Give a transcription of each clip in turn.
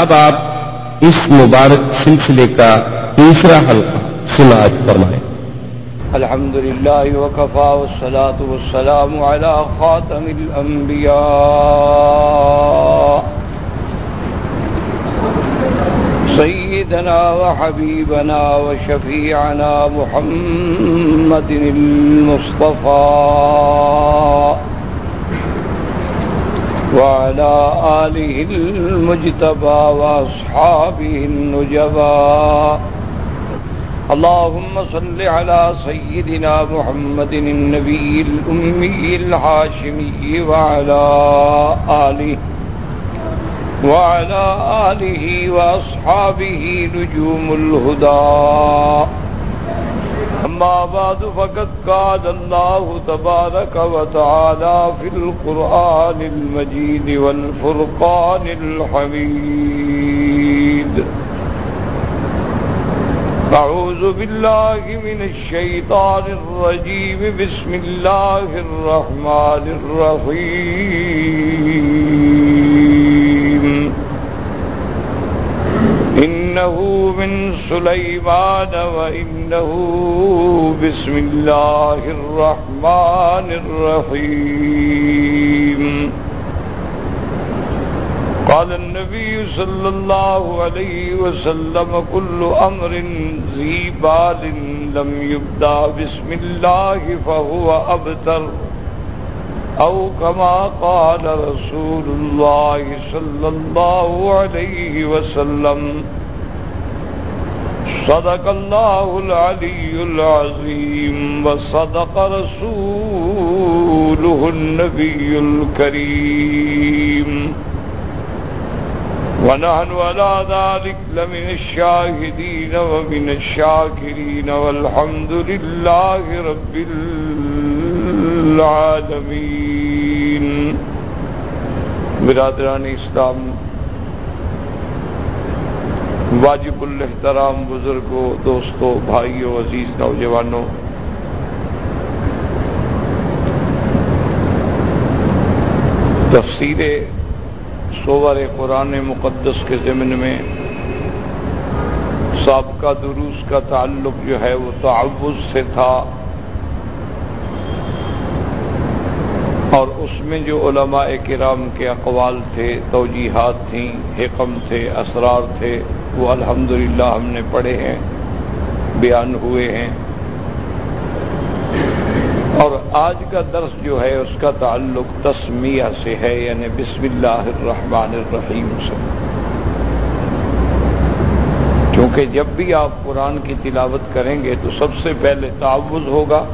اب آپ اس مبارک سلسلے کا تیسرا حلقہ سماعت فرمائیں۔ الحمد لله وكفى والصلاة والسلام على خاتم الأنبياء سيدنا وحبيبنا وشفيعنا محمد المصطفى وعلى آله المجتبى وأصحابه النجبى. اللهم صل على سيدنا محمد النبي الأمي الحاشمي وعلى آله وعلى آله وأصحابه نجوم الهدى. أما بعد، فقد قال الله تبارك وتعالى في القرآن المجيد والفرقان الحميد. أعوذ بالله من الشيطان الرجيم. بسم الله الرحمن الرحيم. إنه من سليمان وإنه بسم الله الرحمن الرحيم. قال النبي صلى الله عليه وسلم كل أمر ذي بال لم يبدأ بسم الله فهو أبتر. أو كما قال رسول الله صلى الله عليه وسلم صدق الله العلي العظيم وصدق رسوله النبي الكريم ونحن على ذلك لمن الشاهدين ومن الشاكرين والحمد لله رب العالمين برادران اسلام واجب الاحترام بزرگوں، دوستوں، بھائیوں، عزیز نوجوانوں۔ تفسیر سوور قرآن مقدس کے ضمن میں سابقہ دروس کا تعلق جو ہے وہ تعوض سے تھا۔ اور اس میں جو علماء کرام کے اقوال تھے، توجیحات تھیں، حکم تھے، اسرار تھے وہ الحمدللہ ہم نے پڑھے ہیں، بیان ہوئے ہیں۔ اور آج کا درس جو ہے، اس کا تعلق تسمیہ سے ہے یعنی بسم اللہ الرحمن الرحیم سے۔ کیونکہ جب بھی آپ قرآن کی تلاوت کریں گے تو سب سے پہلے تعوض ہوگا۔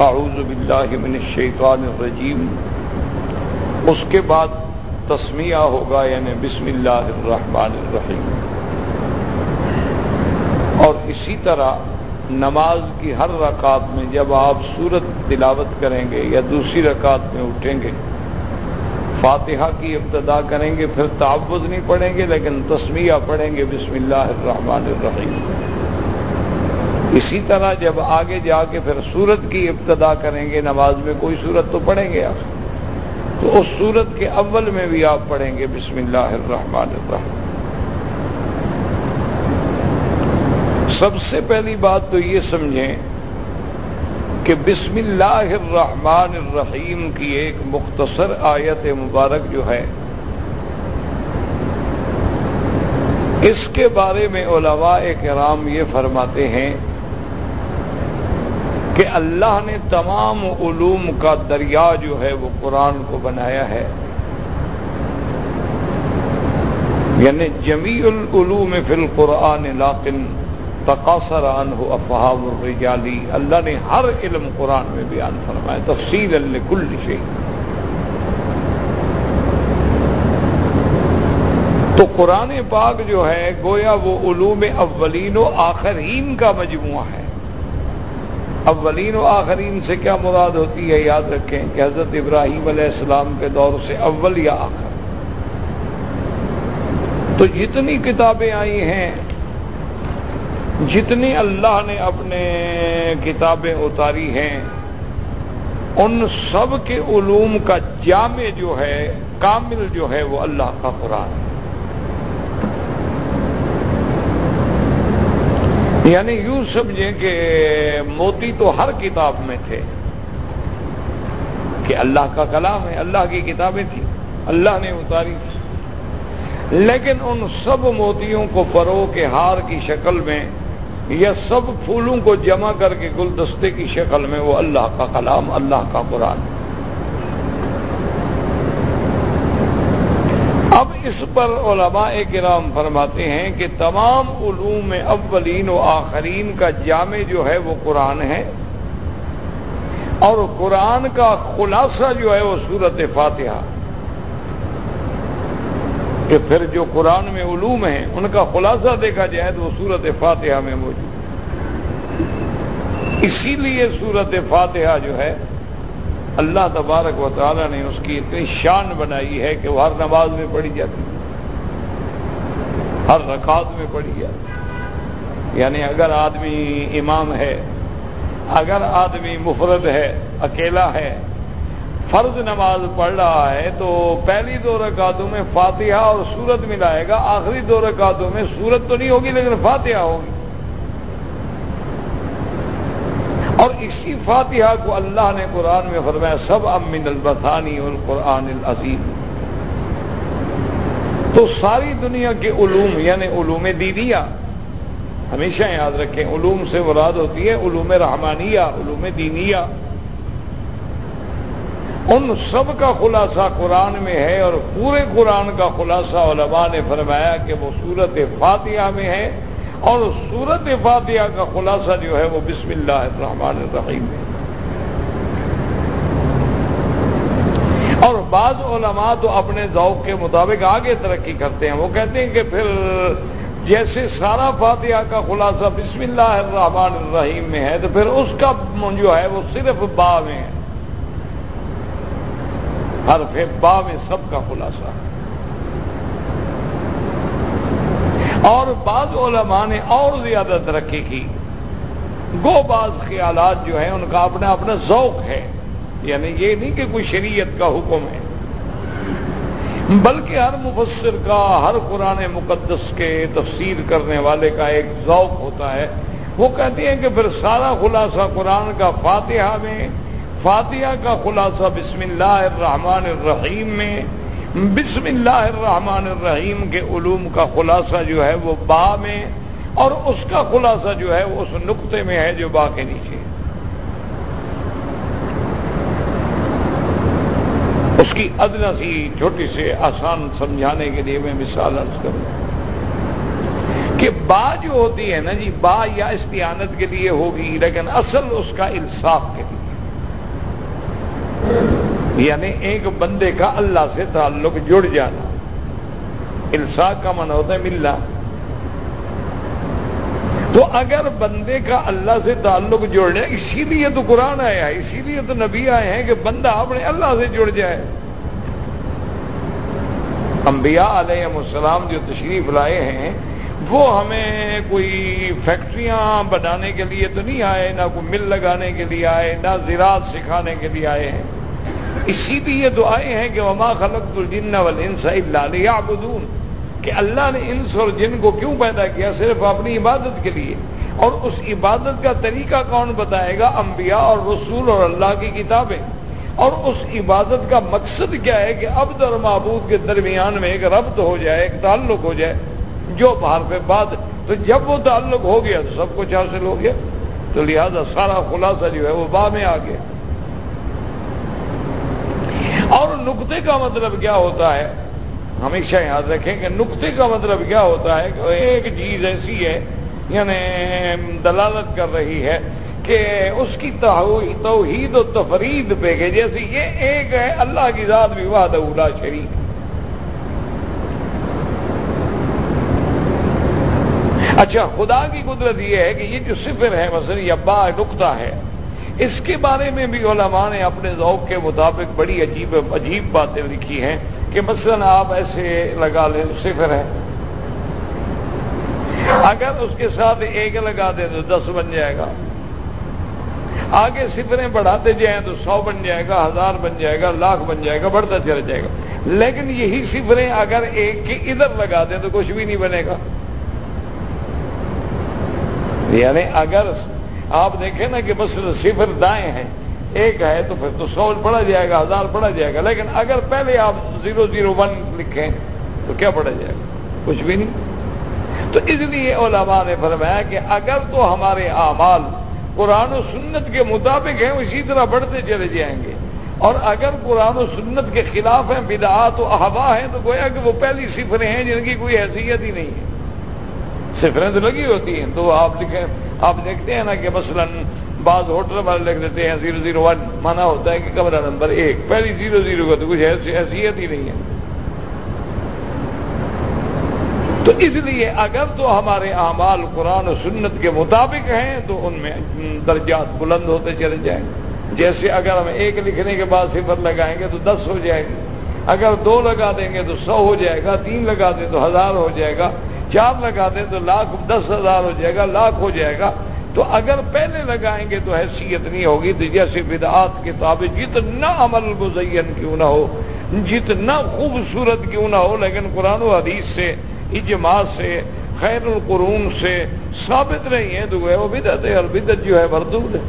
اعوذ باللہ من الشیطان الرجیم۔ اس کے بعد تسمیہ ہوگا یعنی بسم اللہ الرحمن الرحیم۔ اور اسی طرح نماز کی ہر رکعت میں جب آپ سورت تلاوت کریں گے یا دوسری رکعت میں اٹھیں گے، فاتحہ کی ابتدا کریں گے، پھر تعوض نہیں پڑھیں گے، لیکن تسمیہ پڑھیں گے، بسم اللہ الرحمن الرحیم۔ اسی طرح جب آگے جا کے پھر سورت کی ابتدا کریں گے، نماز میں کوئی سورت تو پڑھیں گے آپ؟ تو اس سورت کے اول میں بھی آپ پڑھیں گے بسم اللہ الرحمن الرحیم۔ سب سے پہلی بات تو یہ سمجھیں کہ بسم اللہ الرحمن الرحیم کی ایک مختصر آیت مبارک جو ہے، اس کے بارے میں علماء کرام یہ فرماتے ہیں کہ اللہ نے تمام علوم کا دریا جو ہے وہ قرآن کو بنایا ہے۔ یعنی جمیع العلوم فی القرآن لاکن تقاصر عنہ افہام الرجالی۔ اللہ نے ہر علم قرآن میں بیان فرمایا تفصیل اللہ کل شی تو قرآن پاک جو ہے، گویا وہ علوم اولین و آخرین کا مجموعہ ہے۔ اولین و آخرین سے کیا مراد ہوتی ہے یاد رکھیں کہ حضرت ابراہیم علیہ السلام کے دور سے اول یا آخر۔ تو جتنی کتابیں آئی ہیں، جتنی اللہ نے اپنے کتابیں اتاری ہیں، ان سب کے علوم کا جامع جو ہے، کامل جو ہے، وہ اللہ کا قرآن ہے۔ یعنی یوں سمجھیں کہ موتی تو ہر کتاب میں تھے کہ اللہ کا کلام ہے، اللہ کی کتابیں تھیں، اللہ نے اتاری تھی لیکن ان سب موتیوں کو پرو کے ہار کی شکل میں یا سب پھولوں کو جمع کر کے گلدستے کی شکل میں وہ اللہ کا کلام، اللہ کا قرآن۔ ہے اب اس پر علماء کرام فرماتے ہیں کہ تمام علوم اولین و آخرین کا جامع جو ہے وہ قرآن ہے اور قرآن کا خلاصہ جو ہے وہ صورت فاتحہ کہ پھر جو قرآن میں علوم ہیں، ان کا خلاصہ دیکھا جائے تو وہ صورت فاتحہ میں موجود اسی لیے صورت فاتحہ جو ہے اللہ تبارک و تعالی نے اس کی اتنی شان بنائی ہے کہ وہ ہر نماز میں پڑھی جاتی ہر رکعت میں پڑھی جاتی یعنی اگر آدمی امام ہے، اگر آدمی مفرد ہے، اکیلا ہے، فرض نماز پڑھ رہا ہے، تو پہلی دو رکعتوں میں فاتحہ اور سورت ملائے گا۔ آخری دو رکعتوں میں سورت تو نہیں ہوگی، لیکن فاتحہ ہوگی۔ اور اسی فاتحہ کو اللہ نے قرآن میں فرمایا سب امن البثانی اور قرآن العظیم۔ تو ساری دنیا کے علوم یعنی علوم دینیا ہمیشہ یاد رکھیں، علوم سے مراد ہوتی ہے علوم رحمانیہ، علوم دینیا ان سب کا خلاصہ قرآن میں ہے اور پورے قرآن کا خلاصہ علماء نے فرمایا کہ وہ صورت فاتحہ میں ہے۔ اور صورت فاتحہ کا خلاصہ جو ہے وہ بسم اللہ الرحمن الرحیم ہے۔ اور بعض علماء تو اپنے ذوق کے مطابق آگے ترقی کرتے ہیں۔ وہ کہتے ہیں کہ پھر جیسے سارا فاتحہ کا خلاصہ بسم اللہ الرحمن الرحیم میں ہے، تو پھر اس کا جو ہے وہ صرف با میں ہے۔ حرف با میں سب کا خلاصہ۔ ہے اور بعض علماء نے اور زیادہ ترقی کی۔ گو بعض خیالات جو ہیں، ان کا اپنا اپنا ذوق ہے۔ یعنی یہ نہیں کہ کوئی شریعت کا حکم ہے۔ بلکہ ہر مفسر کا، ہر قرآن مقدس کے تفسیر کرنے والے کا ایک ذوق ہوتا ہے۔ وہ کہتے ہیں کہ پھر سارا خلاصہ قرآن کا فاتحہ میں، فاتحہ کا خلاصہ بسم اللہ الرحمن الرحیم میں بسم اللہ الرحمن الرحیم کے علوم کا خلاصہ جو ہے وہ با میں اور اس کا خلاصہ جو ہے وہ اس نقطے میں ہے جو با کے نیچے۔ اس کی ادنا سی چھوٹی سے آسان سمجھانے کے لیے میں مثال عرض کروں۔ کہ با جو ہوتی ہے نا جی با یا استعانت کے لیے ہوگی، لیکن اصل اس کا انصاف کے لیے۔ یعنی ایک بندے کا اللہ سے تعلق جڑ جانا۔ انصاف کا من ہوتا ہے ملنا تو اگر بندے کا اللہ سے تعلق جوڑنا اسی لیے تو قرآن آیا ہے، اسی لیے تو نبی آئے ہیں کہ بندہ اپنے اللہ سے جڑ جائے۔ انبیاء علیہ السلام جو تشریف لائے ہیں، وہ ہمیں کوئی فیکٹریاں بنانے کے لیے تو نہیں آئے، نہ کوئی مل لگانے کے لیے آئے، نہ زراعت سکھانے کے لیے آئے ہیں۔ اسی لیے تو آئے ہیں کہ وما خلق الجن والانس الا ليعبدون۔ کہ اللہ نے انس اور جن کو کیوں پیدا کیا؟ صرف اپنی عبادت کے لیے۔ اور اس عبادت کا طریقہ کون بتائے گا؟ انبیاء اور رسول اور اللہ کی کتابیں۔ اور اس عبادت کا مقصد کیا ہے کہ اب اور معبود کے درمیان میں ایک ربط ہو جائے، ایک تعلق ہو جائے۔ جو باہر پہ بات تو جب وہ تعلق ہو گیا تو سب کچھ حاصل ہو گیا۔ تو لہذا سارا خلاصہ جو ہے وہ با میں آ گیا اور نقطے کا مطلب کیا ہوتا ہے؟ ہمیشہ یاد رکھیں کہ نقطے کا مطلب کیا ہوتا ہے کہ ایک چیز ایسی ہے یعنی دلالت کر رہی ہے کہ اس کی توحید و تفرید پہ کہ جیسے یہ ایک ہے، اللہ کی ذات بھی واد اولا شریف اچھا خدا کی قدرت یہ ہے کہ یہ جو صفر ہے، مثلا یا با نقطہ ہے اس کے بارے میں بھی علماء نے اپنے ذوق کے مطابق بڑی عجیب عجیب باتیں لکھی ہیں کہ مثلا آپ ایسے لگا لیں صفر ہے اگر اس کے ساتھ ایک لگا دیں تو دس بن جائے گا۔ آگے صفریں بڑھاتے جائیں تو سو بن جائے گا، ہزار بن جائے گا، لاکھ بن جائے گا، بڑھتا چل جائے گا۔ لیکن یہی صفریں اگر ایک کے ادھر لگا دیں تو کچھ بھی نہیں بنے گا۔ یعنی اگر آپ دیکھیں نا کہ بس صفر دائیں ہیں۔ ایک ہے تو پھر تو سو بڑھا جائے گا، ہزار بڑھا جائے گا۔ لیکن اگر پہلے آپ زیرو زیرو ون لکھیں تو کیا بڑھا جائے گا؟ کچھ بھی نہیں۔ تو اس لیے علماء نے فرمایا کہ اگر تو ہمارے اعمال قرآن و سنت کے مطابق ہیں، اسی طرح بڑھتے چلے جائیں گے۔ اور اگر قرآن و سنت کے خلاف ہیں، بدعات و احبا ہیں، تو گویا کہ وہ پہلی صفریں ہیں جن کی کوئی حیثیت ہی نہیں ہے۔ صفریں تو لگی ہوتی ہیں، تو آپ لکھیں آپ دیکھتے ہیں نا کہ مثلا بعض ہوٹل والے لکھ دیتے ہیں زیرو زیرو ون مانا ہوتا ہے کہ کمرہ نمبر ایک۔ پہلی زیرو زیرو کا تو کچھ حیثیت ہی نہیں ہے۔ تو اس لیے اگر تو ہمارے اعمال قرآن و سنت کے مطابق ہیں، تو ان میں درجات بلند ہوتے چلے جائیں۔ جیسے اگر ہم ایک لکھنے کے بعد صفر لگائیں گے تو دس ہو جائے گی۔ اگر دو لگا دیں گے تو سو ہو جائے گا، تین لگا دیں تو ہزار ہو جائے گا۔ چار لگا دیں تو لاکھ دس ہزار ہو جائے گا، لاکھ ہو جائے گا۔ تو اگر پہلے لگائیں گے تو حیثیت نہیں ہوگی۔ تو جیسے بدعات کے تابع، جتنا عمل مزین کیوں نہ ہو، جتنا خوبصورت کیوں نہ ہو، لیکن قرآن و حدیث سے، اجماع سے، خیر القرون سے ثابت نہیں ہے، تو وہ بدت ہے، اور بدت جو ہے مردود ہے۔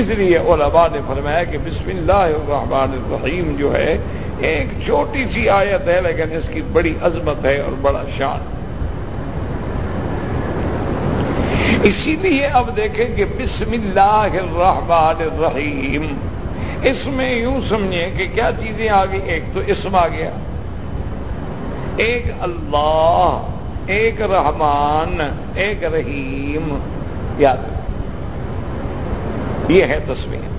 اس لیے علماء نے فرمایا کہ بسم اللہ الرحمن الرحیم جو ہے ایک چھوٹی سی آیت ہے، لیکن اس کی بڑی عظمت ہے اور بڑا شان۔ اسی لیے اب دیکھیں کہ بسم اللہ الرحمن الرحیم۔ اس میں یوں سمجھیں کہ کیا چیزیں آ گئی؟ ایک تو اسم آ گیا۔ ایک اللہ، ایک رحمان، ایک رحیم۔ یاد۔ یہ ہے تصویر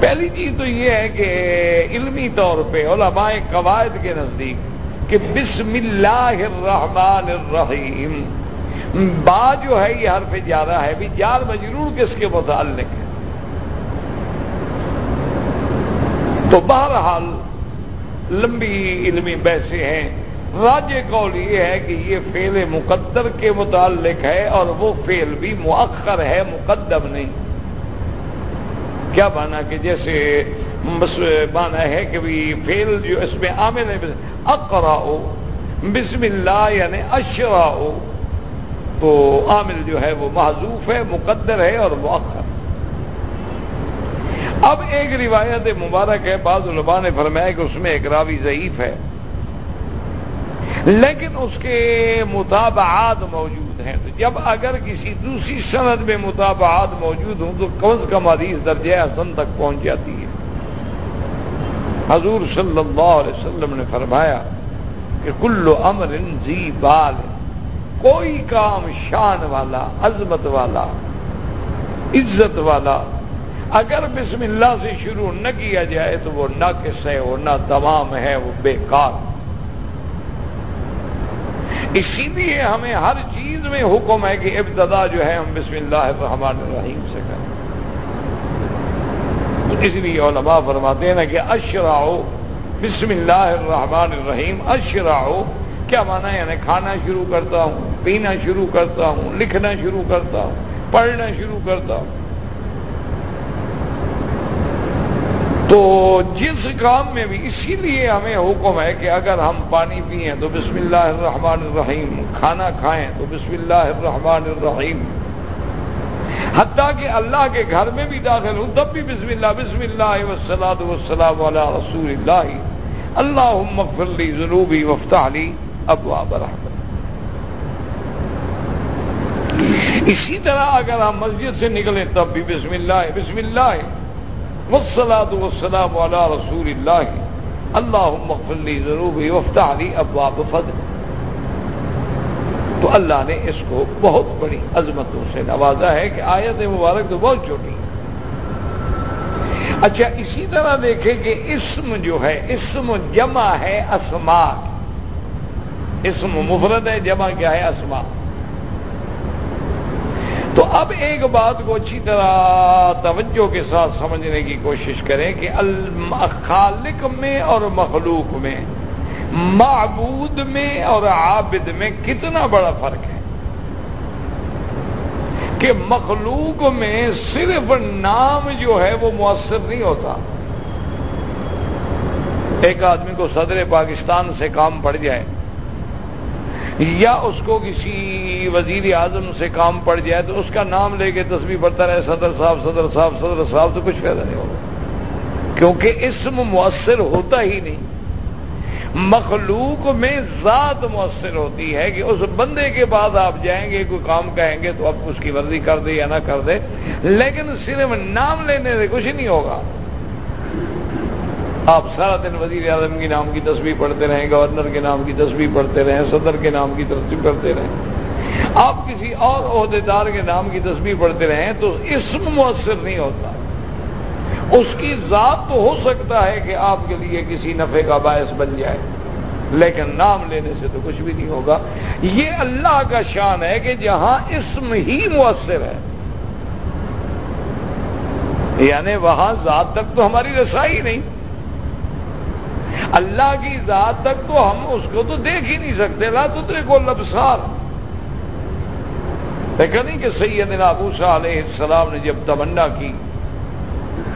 پہلی چیز تو یہ ہے کہ علمی طور پہ علماء قواعد کے نزدیک کہ بسم اللہ الرحمن الرحیم، با جو ہے یہ حرف جارہ ہے، بھی جار مجرور کس کے متعلق ہے؟ تو بہرحال لمبی علمی بحثیں ہیں۔ راج قول یہ ہے کہ یہ فعل مقدر کے متعلق ہے اور وہ فعل بھی مؤخر ہے، مقدم نہیں۔ کیا مانا کہ جیسے مانا ہے کہ فیل جو اس میں عامل ہے اقرا بسم اللہ یعنی اشرا تو عامل جو ہے وہ معذوف ہے، مقدر ہے اور مؤخر اب ایک روایت مبارک ہے، بعض علماء نے فرمایا کہ اس میں ایک راوی ضعیف ہے، لیکن اس کے مطابعات موجود ہیں۔ تو جب اگر کسی دوسری سند میں مطابعات موجود ہوں تو کم از کم حدیث درجہ حسن تک پہنچ جاتی ہے۔ حضور صلی اللہ علیہ وسلم نے فرمایا کہ کل امر زی بال، کوئی کام شان والا، عظمت والا، عزت والا، اگر بسم اللہ سے شروع نہ کیا جائے تو وہ نہ کس ہے، وہ نہ تمام ہے، وہ بیکار۔ اسی لیے ہمیں ہر چیز میں حکم ہے کہ ابتدا جو ہے ہم بسم اللہ الرحمن الرحیم سے کریں۔ اس لیے علماء فرماتے ہیں نا کہ اشراؤ بسم اللہ الرحمن الرحیم اشراؤ کیا مانا یعنی کھانا شروع کرتا ہوں، پینا شروع کرتا ہوں، لکھنا شروع کرتا ہوں، پڑھنا شروع کرتا ہوں۔ تو جس کام میں بھی اسی لیے ہمیں حکم ہے کہ اگر ہم پانی پئیں تو بسم اللہ الرحمن الرحیم، کھانا کھائیں تو بسم اللہ الرحمن الرحیم۔ حتیٰ کہ اللہ کے گھر میں بھی داخل ہوں تب بھی بسم اللہ بسم اللہ وسلاد وسلام علیہ رسول اللہ۔ اللہ مغفرلی ضروبی وفتح علی ابوا برحمت اسی طرح اگر ہم مسجد سے نکلیں تب بھی بسم اللہ بسم اللہ۔ وسلاد وسلام والا رسول اللہ اللہ مغفلی ضرور وفتح علی ابواب فضل تو اللہ نے اس کو بہت بڑی عظمتوں سے نوازا ہے کہ آیت مبارک تو بہت چھوٹی ہے۔ اچھا اسی طرح دیکھیں کہ اسم جو ہے، اسم جمع ہے اسما اسم مفرد ہے، جمع کیا ہے اسما تو اب ایک بات کو اچھی طرح توجہ کے ساتھ سمجھنے کی کوشش کریں کہ خالق میں اور مخلوق میں، معبود میں اور عابد میں کتنا بڑا فرق ہے؟ کہ مخلوق میں صرف نام جو ہے وہ مؤثر نہیں ہوتا۔ ایک آدمی کو صدر پاکستان سے کام پڑ جائے یا اس کو کسی وزیر اعظم سے کام پڑ جائے تو اس کا نام لے کے تصویر پڑتا رہے، صدر صاحب صدر صاحب صدر صاحب، تو کچھ فائدہ نہیں ہوگا۔ کیونکہ اسم مؤثر ہوتا ہی نہیں۔ مخلوق میں ذات مؤثر ہوتی ہے کہ اس بندے کے بعد آپ جائیں گے، کوئی کام کہیں گے تو آپ اس کی ورزی کر دے یا نہ کر دے لیکن صرف نام لینے سے کچھ نہیں ہوگا۔ آپ سارا دن وزیر اعظم کے نام کی تصویر پڑھتے رہیں، گورنر کے نام کی تصویر پڑھتے رہیں، صدر کے نام کی تصویر پڑھتے رہیں۔ آپ کسی اور عہدے دار کے نام کی تصویر پڑھتے رہیں تو اسم مؤثر نہیں ہوتا۔ اس کی ذات تو ہو سکتا ہے کہ آپ کے لیے کسی نفع کا باعث بن جائے، لیکن نام لینے سے تو کچھ بھی نہیں ہوگا۔ یہ اللہ کا شان ہے کہ جہاں اسم ہی مؤثر ہے۔ یعنی وہاں ذات تک تو ہماری رسائی نہیں۔ اللہ کی ذات تک تو ہم اس کو تو دیکھ ہی نہیں سکتے، لا تو دیکھو لبسار دیکھا نہیں کہ سیدنا ابو شاہ علیہ السلام نے جب تمنا کی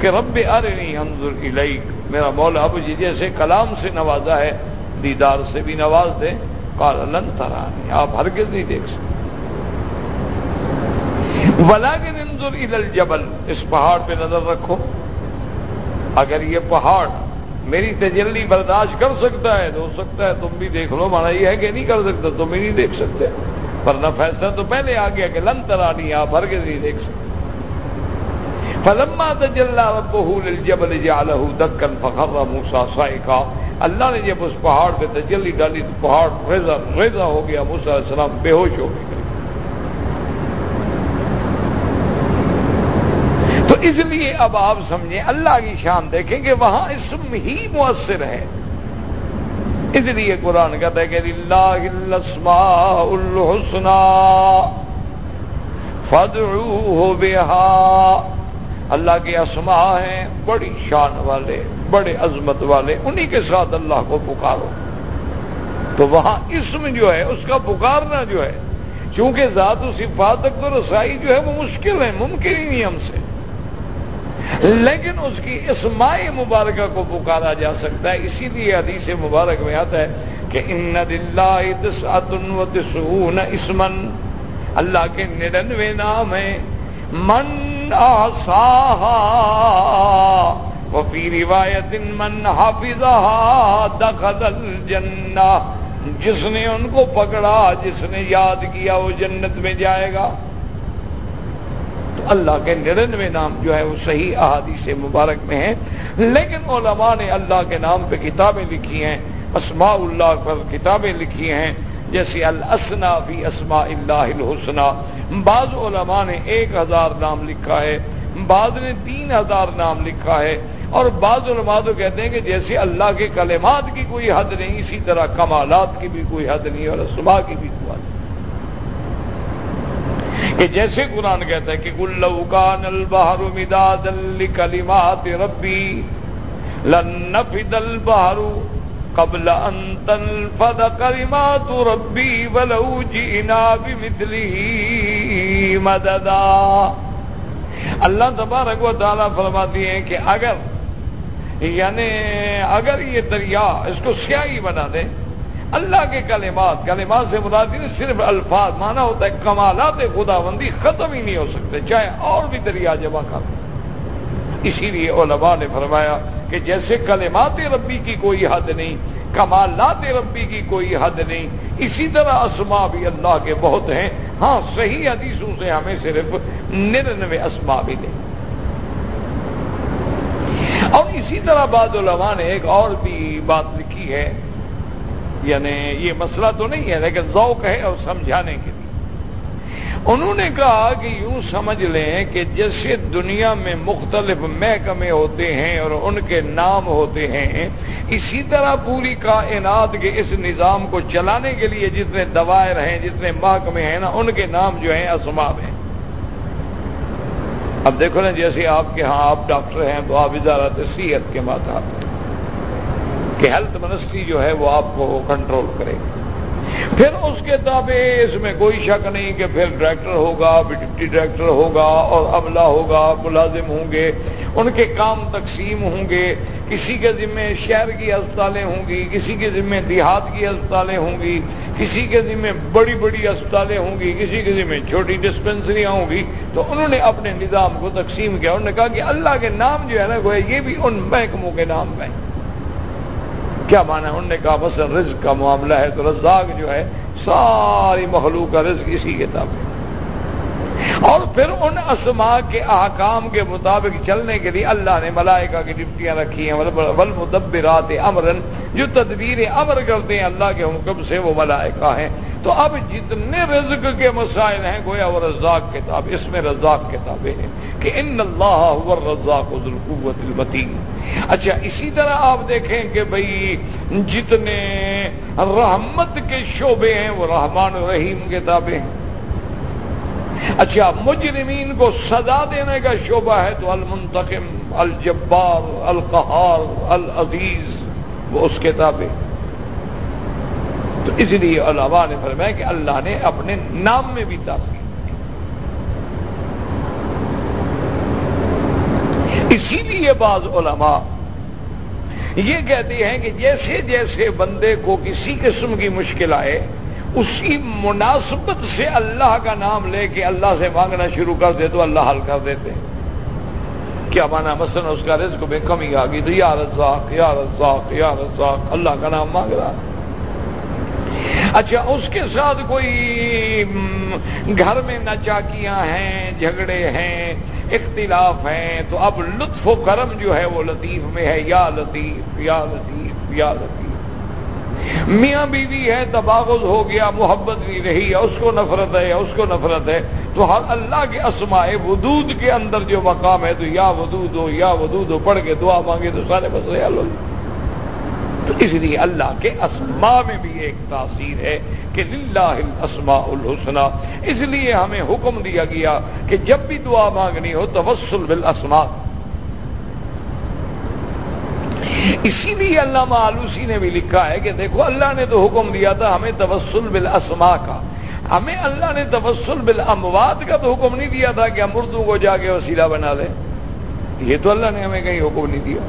کہ رب ارنی انظر الیک، میرا مولا ابو جی جیسے کلام سے نوازا ہے، دیدار سے بھی نواز دے۔ قال، لن ترانی، آپ ہرگز نہیں دیکھ سکتے۔ ولیکن انظر الى الجبل، اس پہاڑ پہ نظر رکھو۔ اگر یہ پہاڑ میری تجلی برداشت کر سکتا ہے، تو ہو سکتا ہے تم بھی دیکھ لو، مانا یہ ہے کہ نہیں کر سکتا، تم بھی نہیں دیکھ سکتے۔ ورنہ فیصلہ تو پہلے آ گیا کہ لن ترانی، آپ ہر کے نہیں دیکھ سکتے۔ فلما تجلى ربه للجبل جعله دكا فخر موسى صائقا اللہ نے جب اس پہاڑ پہ تجلی ڈالی تو پہاڑ ریزا ریزا ہو گیا، موسی علیہ السلام بے ہوش ہو گئے تو اس لیے اب آپ سمجھیں، اللہ کی شان دیکھیں کہ وہاں اسم ہی مؤثر ہے۔ اس لیے قرآن کہتا ہے کہ اللہ الاسماء الحسنى فادعوه بها اللہ کے اسماء ہیں، بڑی شان والے، بڑے عظمت والے، انہی کے ساتھ اللہ کو پکارو۔ تو وہاں اسم جو ہے، اس کا پکارنا جو ہے، چونکہ ذات و صفات تک تو رسائی جو ہے، وہ مشکل ہے، ممکن ہی نہیں ہم سے۔ لیکن اس کی اسماء مبارکہ کو پکارا جا سکتا ہے۔ اسی لیے حدیث مبارک میں آتا ہے کہ ان و تسعون اسمن۔ اللہ کے نڑنوے نام ہیں۔ من آساہا۔ وفی روایت من حافظہا دخل الجنہ۔ جس نے ان کو پکڑا، جس نے یاد کیا، وہ جنت میں جائے گا۔ اللہ کے نرنوے نام جو ہے وہ صحیح احادیث مبارک میں ہیں۔ لیکن علماء نے اللہ کے نام پہ کتابیں لکھی ہیں، اسماء اللہ پر کتابیں لکھی ہیں، جیسے الاسنا فی اسماء اللہ الحسنہ۔ بعض علماء نے ایک ہزار نام لکھا ہے، بعض نے تین ہزار نام لکھا ہے۔ اور بعض علماء تو کہتے ہیں کہ جیسے اللہ کے کلمات کی کوئی حد نہیں، اسی طرح کمالات کی بھی کوئی حد نہیں اور اسما کی بھی کوئی حد نہیں۔ کہ جیسے قرآن کہتا ہے کہ گلوکان البہر مداد کلیمات ربی لنفد البہر قبل ان تنفد کلمات ربی ولو جئنا بمثله مددا۔ اللہ تبارک و تعالیٰ فرماتی ہیں کہ اگر یعنی اگر یہ دریا اس کو سیاہی بنا دے اللہ کے کلمات کلمات سے مرادی صرف الفاظ مانا ہوتا ہے کمالات خدا بندی ختم ہی نہیں ہو سکتے، چاہے اور بھی دریا جمع کر۔ اسی لیے علماء نے فرمایا کہ جیسے کلمات ربی کی کوئی حد نہیں، کمالات ربی کی کوئی حد نہیں، اسی طرح اسما بھی اللہ کے بہت ہیں۔ ہاں صحیح حدیثوں سے ہمیں صرف نرنوے اسما بھی نہیں۔ اور اسی طرح بعض علماء نے ایک اور بھی بات لکھی ہے۔ یعنی یہ مسئلہ تو نہیں ہے، لیکن ذوق ہے اور سمجھانے کے لیے۔ انہوں نے کہا کہ یوں سمجھ لیں کہ جیسے دنیا میں مختلف محکمے ہوتے ہیں اور ان کے نام ہوتے ہیں، اسی طرح پوری کائنات کے اس نظام کو چلانے کے لیے جتنے دوائر ہیں، جتنے محکمے ہیں نا، ان کے نام جو ہیں اسماب ہیں۔ اب دیکھو نا، جیسے آپ کے ہاں آپ ڈاکٹر ہیں تو آپ ادارت صحت کے ماتا کہ ہیلتھ منسٹری جو ہے وہ آپ کو کنٹرول کرے۔ پھر اس کے تابع اس میں کوئی شک نہیں کہ پھر ڈائریکٹر ہوگا ڈپٹی ڈائریکٹر ہوگا اور عملہ ہوگا، ملازم ہوں گے، ان کے کام تقسیم ہوں گے۔ کسی کے ذمے شہر کی اسپتالیں ہوں گی، کسی کے ذمے دیہات کی اسپتالیں ہوں گی، کسی کے ذمے بڑی بڑی اسپتالیں ہوں گی، کسی کے ذمے چھوٹی ڈسپنسریاں ہوں گی۔ تو انہوں نے اپنے نظام کو تقسیم کیا، انہوں نے کہا کہ اللہ کے نام جو ہے نا، وہ یہ بھی ان محکموں کے نام ہیں۔ کیا مانا انہوں نے کہا بس رزق کا معاملہ ہے تو رزاق جو ہے، ساری مخلوق کا رزق اسی کتاب ہے۔ اور پھر ان اسماء کے احکام کے مطابق چلنے کے لیے اللہ نے ملائکہ کی ڈپٹیاں رکھی ہیں۔ ولمدبرات امرن، جو تدبیر امر کرتے ہیں اللہ کے حکم سے وہ ملائکہ ہیں۔ تو اب جتنے رزق کے مسائل ہیں، گویا وہ رزاق کتاب اس میں رزاق کتابیں ہیں کہ ان اللہ رزاق القوت المتین۔ اچھا اسی طرح آپ دیکھیں کہ بھائی جتنے رحمت کے شعبے ہیں، وہ رحمان رحیم کتابیں ہیں۔ اچھا مجرمین کو سزا دینے کا شعبہ ہے تو المنتقم، الجبار، القہار، العزیز، وہ اس کتابیں تو اس لیے علماء نے فرمایا کہ اللہ نے اپنے نام میں بھی تاثیر اسی لیے بعض علماء یہ کہتے ہیں کہ جیسے جیسے بندے کو کسی قسم کی مشکل آئے، اسی مناسبت سے اللہ کا نام لے کے اللہ سے مانگنا شروع کر دے تو اللہ حل کر دیتے کیا مانا؟ مثلا اس کا رزق میں کمی آ گئی تو یا رزاق یا رزاق یا رزاق، اللہ کا نام مانگ رہا اچھا اس کے ساتھ کوئی گھر میں نچاکیاں ہیں، جھگڑے ہیں، اختلاف ہیں، تو اب لطف و کرم جو ہے وہ لطیف میں ہے۔ یا لطیف یا لطیف یا لطیف۔ میاں بیوی ہے تباغذ ہو گیا، محبت بھی رہی ہے، اس کو نفرت ہے، اس کو نفرت ہے۔ تو ہر اللہ کے اسماء ودود کے اندر جو مقام ہے، تو یا ودود ہو، یا ودود ہو، پڑھ کے دعا مانگے تو سارے مسئلے حل ہو۔ تو اس لیے اللہ کے اسماء میں بھی ایک تاثیر ہے کہ للہ الاسماء الحسنہ۔ اس لیے ہمیں حکم دیا گیا کہ جب بھی دعا مانگنی ہو توسل بالاسماء۔ اسی لیے علامہ آلوسی نے بھی لکھا ہے کہ دیکھو اللہ نے تو حکم دیا تھا ہمیں توسل بالاسماء کا۔ ہمیں اللہ نے توسل بالاموات کا تو حکم نہیں دیا تھا کہ ہم اردو کو جا کے وسیلہ بنا لیں۔ یہ تو اللہ نے ہمیں کہیں حکم نہیں دیا۔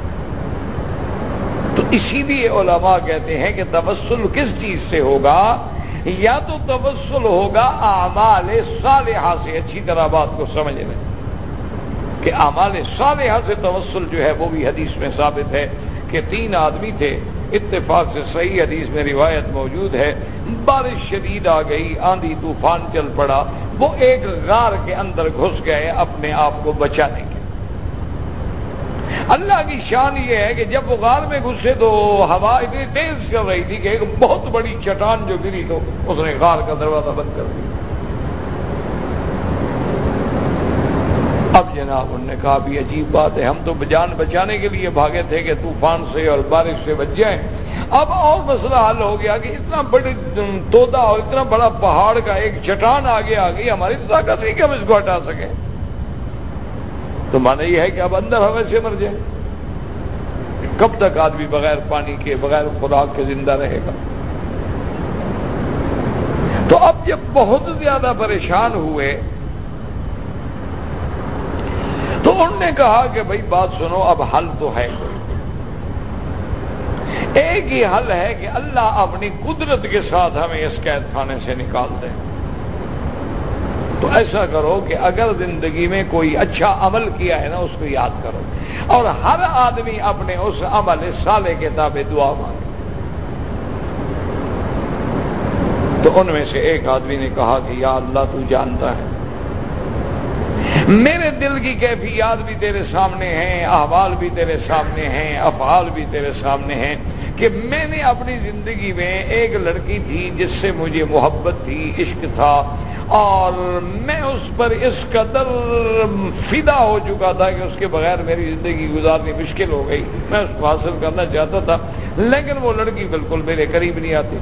اسی لیے علماء کہتے ہیں کہ تبسل کس چیز سے ہوگا؟ یا تو تبسل ہوگا اعمال صالحہ سے۔ اچھی طرح بات کو سمجھ لیں۔ کہ اعمال صالحہ سے توسل جو ہے وہ بھی حدیث میں ثابت ہے کہ تین آدمی تھے۔ اتفاق سے صحیح حدیث میں روایت موجود ہے۔ بارش شدید آ گئی، آندھی طوفان چل پڑا۔ وہ ایک غار کے اندر گھس گئے، اپنے آپ کو بچانے کے اللہ کی شان یہ ہے کہ جب وہ غار میں گھسے تو ہوا اتنی تیز کر رہی تھی کہ ایک بہت بڑی چٹان جو گری تو اس نے غار کا دروازہ بند کر دیا۔ اب جناب انہوں نے کہا بھی عجیب بات ہے، ہم تو جان بچانے کے لیے بھاگے تھے کہ طوفان سے اور بارش سے بچ جائیں۔ اب اور مسئلہ حل ہو گیا کہ اتنا بڑی تودا اور اتنا بڑا پہاڑ کا ایک چٹان آگے آ گئی، ہماری طاقت نہیں کہ ہم اس کو ہٹا سکیں۔ تو مانا یہ ہے کہ اب اندر ہمیں سے مر جائے۔ کب تک آدمی بغیر پانی کے، بغیر خوراک کے زندہ رہے گا؟ تو اب جب بہت زیادہ پریشان ہوئے۔ تو انہوں نے کہا کہ بھائی بات سنو، اب حل تو ہے کوئی۔ ایک ہی حل ہے کہ اللہ اپنی قدرت کے ساتھ ہمیں اس قید خانے سے نکال دے۔ تو ایسا کرو کہ اگر زندگی میں کوئی اچھا عمل کیا ہے نا، اس کو یاد کرو۔ اور ہر آدمی اپنے اس عمل سالے کے تابع دعا مانگے۔ تو ان میں سے ایک آدمی نے کہا کہ، یا اللہ، تو جانتا ہے۔ میرے دل کی کیفیات بھی تیرے سامنے ہیں، احوال بھی تیرے سامنے ہیں، افعال بھی تیرے سامنے ہیں کہ میں نے اپنی زندگی میں ایک لڑکی تھی جس سے مجھے محبت تھی، عشق تھا۔ اور میں اس پر اس قدر فدا ہو چکا تھا کہ اس کے بغیر میری زندگی گزارنی مشکل ہو گئی۔ میں اس کو حاصل کرنا چاہتا تھا، لیکن وہ لڑکی بالکل میرے قریب نہیں آتی۔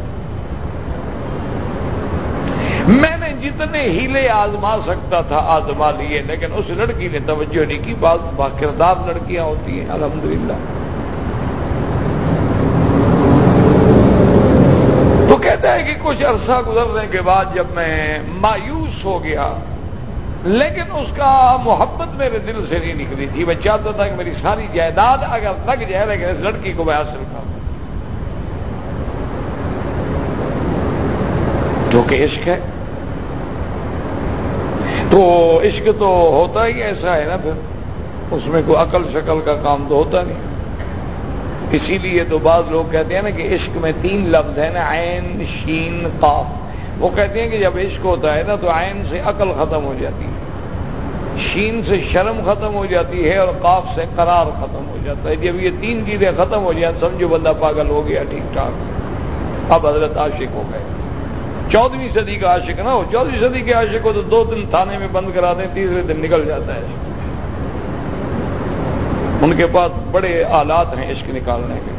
میں نے جتنے ہیلے آزما سکتا تھا، آزما لیے، لیکن اس لڑکی نے توجہ نہیں کی۔ بات باقردار لڑکیاں ہوتی ہیں، الحمدللہ تو کہتا ہے کہ کچھ عرصہ گزرنے کے بعد جب میں مایوس ہو گیا، لیکن اس کا محبت میرے دل سے نہیں نکلی تھی۔ میں چاہتا تھا کہ میری ساری جائیداد اگر لگ جائے، لیکن اس لڑکی کو میں حاصل کروں جو کہ عشق ہے؟ تو عشق تو ہوتا ہی ایسا ہے نا پھر۔ اس میں کوئی عقل شکل کا کام تو ہوتا نہیں۔ اسی لیے تو بعض لوگ کہتے ہیں نا کہ عشق میں تین لفظ ہیں نا، عین، شین، قاف۔ وہ کہتے ہیں کہ جب عشق ہوتا ہے نا تو عین سے عقل ختم ہو جاتی ہے۔ شین سے شرم ختم ہو جاتی ہے اور قاف سے قرار ختم ہو جاتا ہے۔ جب یہ تین چیزیں ختم ہو جائیں، سمجھو بندہ پاگل ہو گیا، ٹھیک ٹھاک۔ اب حضرت عاشق ہو گئے۔ چودہویں صدی کا عاشق نہ ہو چودہویں صدی کے عاشق کو تو دو دن تھانے میں بند کرا دیں، تیسرے دن نکل جاتا ہے۔ ان کے پاس بڑے آلات ہیں عشق نکالنے کے۔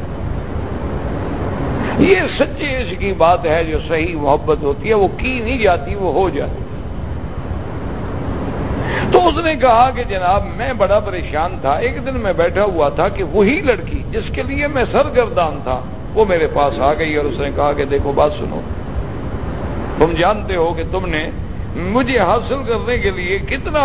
یہ سچے عشق کی بات ہے جو صحیح محبت ہوتی ہے، وہ کی نہیں جاتی، وہ ہو جاتی۔ تو اس نے کہا کہ جناب، میں بڑا پریشان تھا۔ ایک دن میں بیٹھا ہوا تھا کہ وہی لڑکی جس کے لیے میں سرگردان تھا، وہ میرے پاس آ گئی اور اس نے کہا کہ دیکھو، بات سنو۔ تم جانتے ہو کہ تم نے مجھے حاصل کرنے کے لیے کتنا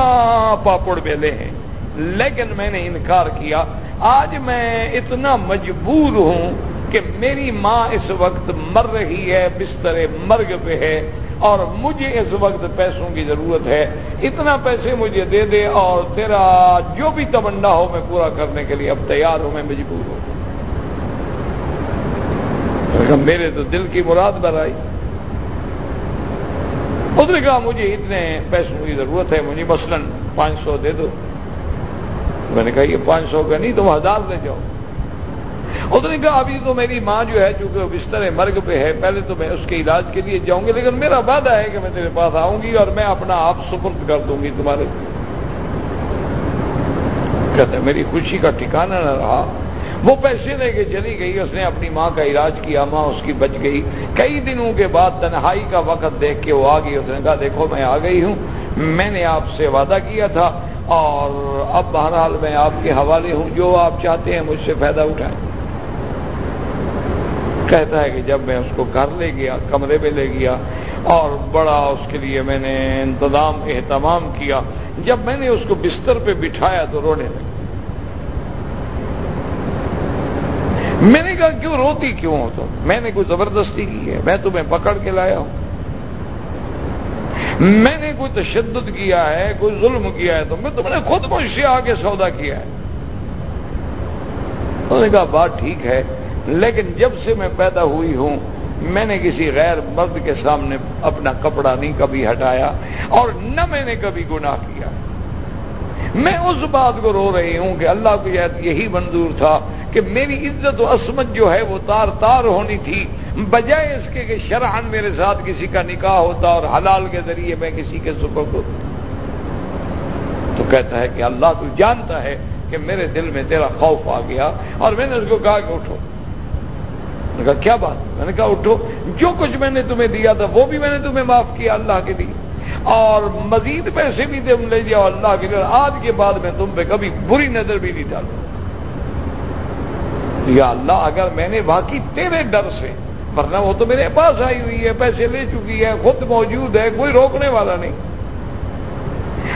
پاپڑ بیلے ہیں، لیکن میں نے انکار کیا آج میں اتنا مجبور ہوں کہ میری ماں اس وقت مر رہی ہے، بستر مرگ پہ ہے اور مجھے اس وقت پیسوں کی ضرورت ہے۔ اتنا پیسے مجھے دے دے اور تیرا جو بھی تمنا ہو میں پورا کرنے کے لیے اب تیار ہوں، میں مجبور ہوں۔ میرے تو دل کی مراد برائی اس نے کہا، مجھے اتنے پیسوں کی ضرورت ہے، مجھے مثلاً پانچ سو دے دو۔ میں نے کہا، یہ پانچ سو کا نہیں، تم ہزار لے جاؤ. اس نے کہا، ابھی تو میری ماں جو ہے، چونکہ بستر مرگ پہ ہے، پہلے تو میں اس کے علاج کے لیے جاؤں گی، لیکن میرا وعدہ ہے کہ میں تیرے پاس آؤں گی اور میں اپنا آپ سپرد کر دوں گی تمہارے کہتے میری خوشی کا ٹھکانا نہ رہا. وہ پیسے لے کے چلی گئی، اس نے اپنی ماں کا علاج کیا، ماں اس کی بچ گئی. کئی دنوں کے بعد تنہائی کا وقت دیکھ کے وہ آ گئی، اس نے کہا، دیکھو، میں آ گئی ہوں، میں نے آپ سے وعدہ کیا تھا اور اب بہرحال میں آپ کے حوالے ہوں، جو آپ چاہتے ہیں مجھ سے فائدہ اٹھائیں۔ کہتا ہے کہ جب میں اس کو گھر لے گیا، کمرے میں لے گیا، اور بڑا اس کے لیے میں نے انتظام، اہتمام کیا، جب میں نے اس کو بستر پہ بٹھایا تو رونے لگا۔ میں نے کہا، کیوں روتی کیوں ہو تم؟ میں نے کوئی زبردستی کی ہے، میں تمہیں پکڑ کے لایا ہوں۔ میں نے کوئی تشدد کیا ہے، کوئی ظلم کیا ہے، تو میں تم نے خود مجھ سے آگے سودا کیا ہے۔ انہوں نے کہا، بات ٹھیک ہے، لیکن جب سے میں پیدا ہوئی ہوں، میں نے کسی غیر مرد کے سامنے اپنا کپڑا نہیں کبھی ہٹایا اور نہ میں نے کبھی گناہ کیا۔ میں اس بات کو رو رہی ہوں کہ اللہ کو یہی منظور تھا کہ میری عزت و عصمت جو ہے وہ تار تار ہونی تھی۔ بجائے اس کے کہ شرحن میرے ساتھ کسی کا نکاح ہوتا اور حلال کے ذریعے میں کسی کے سپر کو تو کہتا ہے کہ اللہ تو جانتا ہے کہ میرے دل میں تیرا خوف آ گیا اور میں نے اس کو کہا کہ اٹھو۔ میں نے کہا، کیا بات؟ میں نے کہا، اٹھو۔ جو کچھ میں نے تمہیں دیا تھا، وہ بھی میں نے تمہیں معاف کیا، اللہ کے لیے۔ اور مزید پیسے بھی تم لے جاؤ، اللہ کے لیے۔ آج کے بعد میں تم پہ کبھی بری نظر بھی نہیں ڈالوں۔ یا اللہ، اگر میں نے واقعی تیرے ڈر سے ورنہ وہ تو میرے پاس آئی ہوئی ہے، پیسے لے چکی ہے، خود موجود ہے، کوئی روکنے والا نہیں۔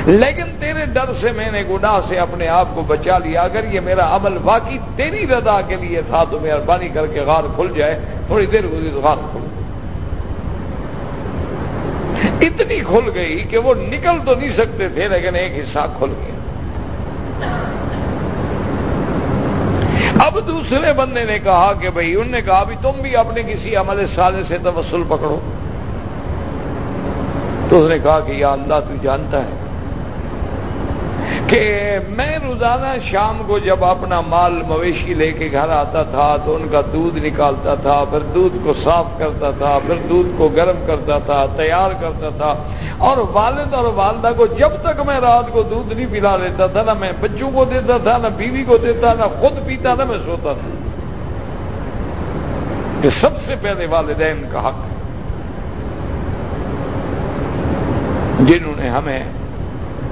لیکن تیرے ڈر سے میں نے گناہ سے اپنے آپ کو بچا لیا۔ اگر یہ میرا عمل واقعی تیری رضا کے لیے تھا تو مہربانی کر کے غار کھل جائے، تھوڑی دیر گزری تو غار کھل۔ اتنی کھل گئی کہ وہ نکل تو نہیں سکتے تھے، لیکن ایک حصہ کھل گیا اب دوسرے بندے نے کہا کہ بھائی انہوں نے کہا بھی تم بھی اپنے کسی عمل سالے سے توسل پکڑو۔ تو اس نے کہا کہ یا اللہ تو جانتا ہے۔ کہ میں روزانہ شام کو جب اپنا مال مویشی لے کے گھر آتا تھا تو ان کا دودھ نکالتا تھا، پھر دودھ کو صاف کرتا تھا، پھر دودھ کو گرم کرتا تھا، تیار کرتا تھا۔ اور والد اور والدہ کو جب تک میں رات کو دودھ نہیں پلا لیتا تھا، نہ میں بچوں کو دیتا تھا، نہ بیوی کو دیتا، نہ خود پیتا، نہ میں سوتا تھا۔ کہ سب سے پہلے والدین کا حق جنہوں نے ہمیں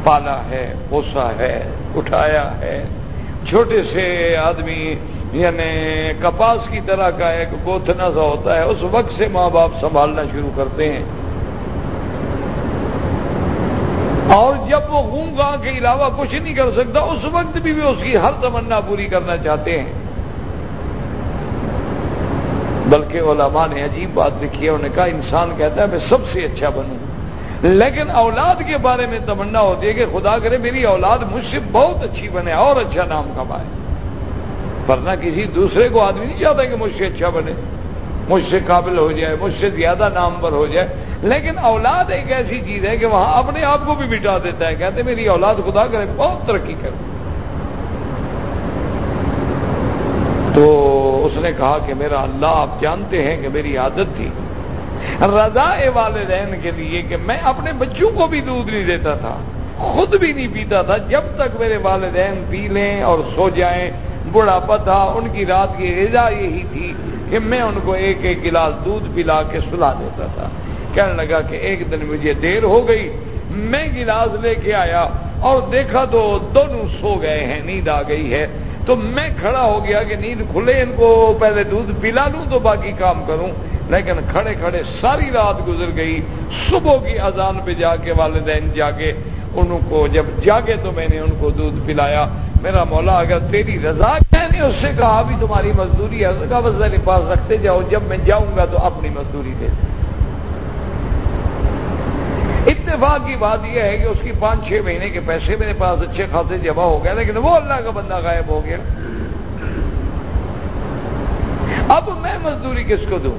پالا ہے پوسا ہے، اٹھایا ہے۔ چھوٹے سے آدمی یعنی کپاس کی طرح کا ایک گوتھنا سا ہوتا ہے، اس وقت سے ماں باپ سنبھالنا شروع کرتے ہیں۔ اور جب وہ خون گاہ کے علاوہ کچھ نہیں کر سکتا، اس وقت بھی وہ اس کی ہر تمنا پوری کرنا چاہتے ہیں۔ بلکہ علماء نے عجیب بات لکھی ہے، انہوں نے کہا انسان کہتا ہے، میں سب سے اچھا بنوں۔ لیکن اولاد کے بارے میں تمنا ہوتی ہے کہ خدا کرے میری اولاد مجھ سے بہت اچھی بنے اور اچھا نام کمائے۔ ورنہ کسی دوسرے کو آدمی نہیں چاہتا کہ مجھ سے اچھا بنے، مجھ سے قابل ہو جائے، مجھ سے زیادہ نام پر ہو جائے۔ لیکن اولاد ایک ایسی چیز ہے کہ وہاں اپنے آپ کو بھی بٹا دیتا ہے، کہتے میری اولاد خدا کرے بہت ترقی کرے۔ تو اس نے کہا کہ میرا اللہ، آپ جانتے ہیں کہ میری عادت تھی رضا والدین کے لیے کہ میں اپنے بچوں کو بھی دودھ نہیں دیتا تھا، خود بھی نہیں پیتا تھا، جب تک میرے والدین پی لیں اور سو جائیں، بڑھاپا تھا، ان کی رات کی غذا یہی تھی کہ میں ان کو ایک ایک گلاس دودھ پلا کے سلا دیتا تھا۔ کہنے لگا کہ ایک دن مجھے دیر ہو گئی، میں گلاس لے کے آیا اور دیکھا تو دونوں سو گئے ہیں، نیند آ گئی ہے۔ تو میں کھڑا ہو گیا کہ نیند کھلے ان کو، پہلے دودھ پلا لوں تو باقی کام کروں۔ لیکن کھڑے کھڑے ساری رات گزر گئی۔ صبح کی اذان پہ جا کے والدین جاگے۔ ان کو جب جاگے تو میں نے ان کو دودھ پلایا۔ میرا مولا، اگر تیری رضا میں نے اس سے کہا بھی تمہاری مزدوری ہے۔ کہا بس میرے پاس رکھتے جاؤ۔ جب میں جاؤں گا تو اپنی مزدوری دے اتفاق کی بات یہ ہے کہ اس کی پانچ چھ مہینے کے پیسے میرے پاس اچھے خاصے جمع ہو گئے، لیکن وہ اللہ کا بندہ غائب ہو گیا۔ اب میں مزدوری کس کو دوں؟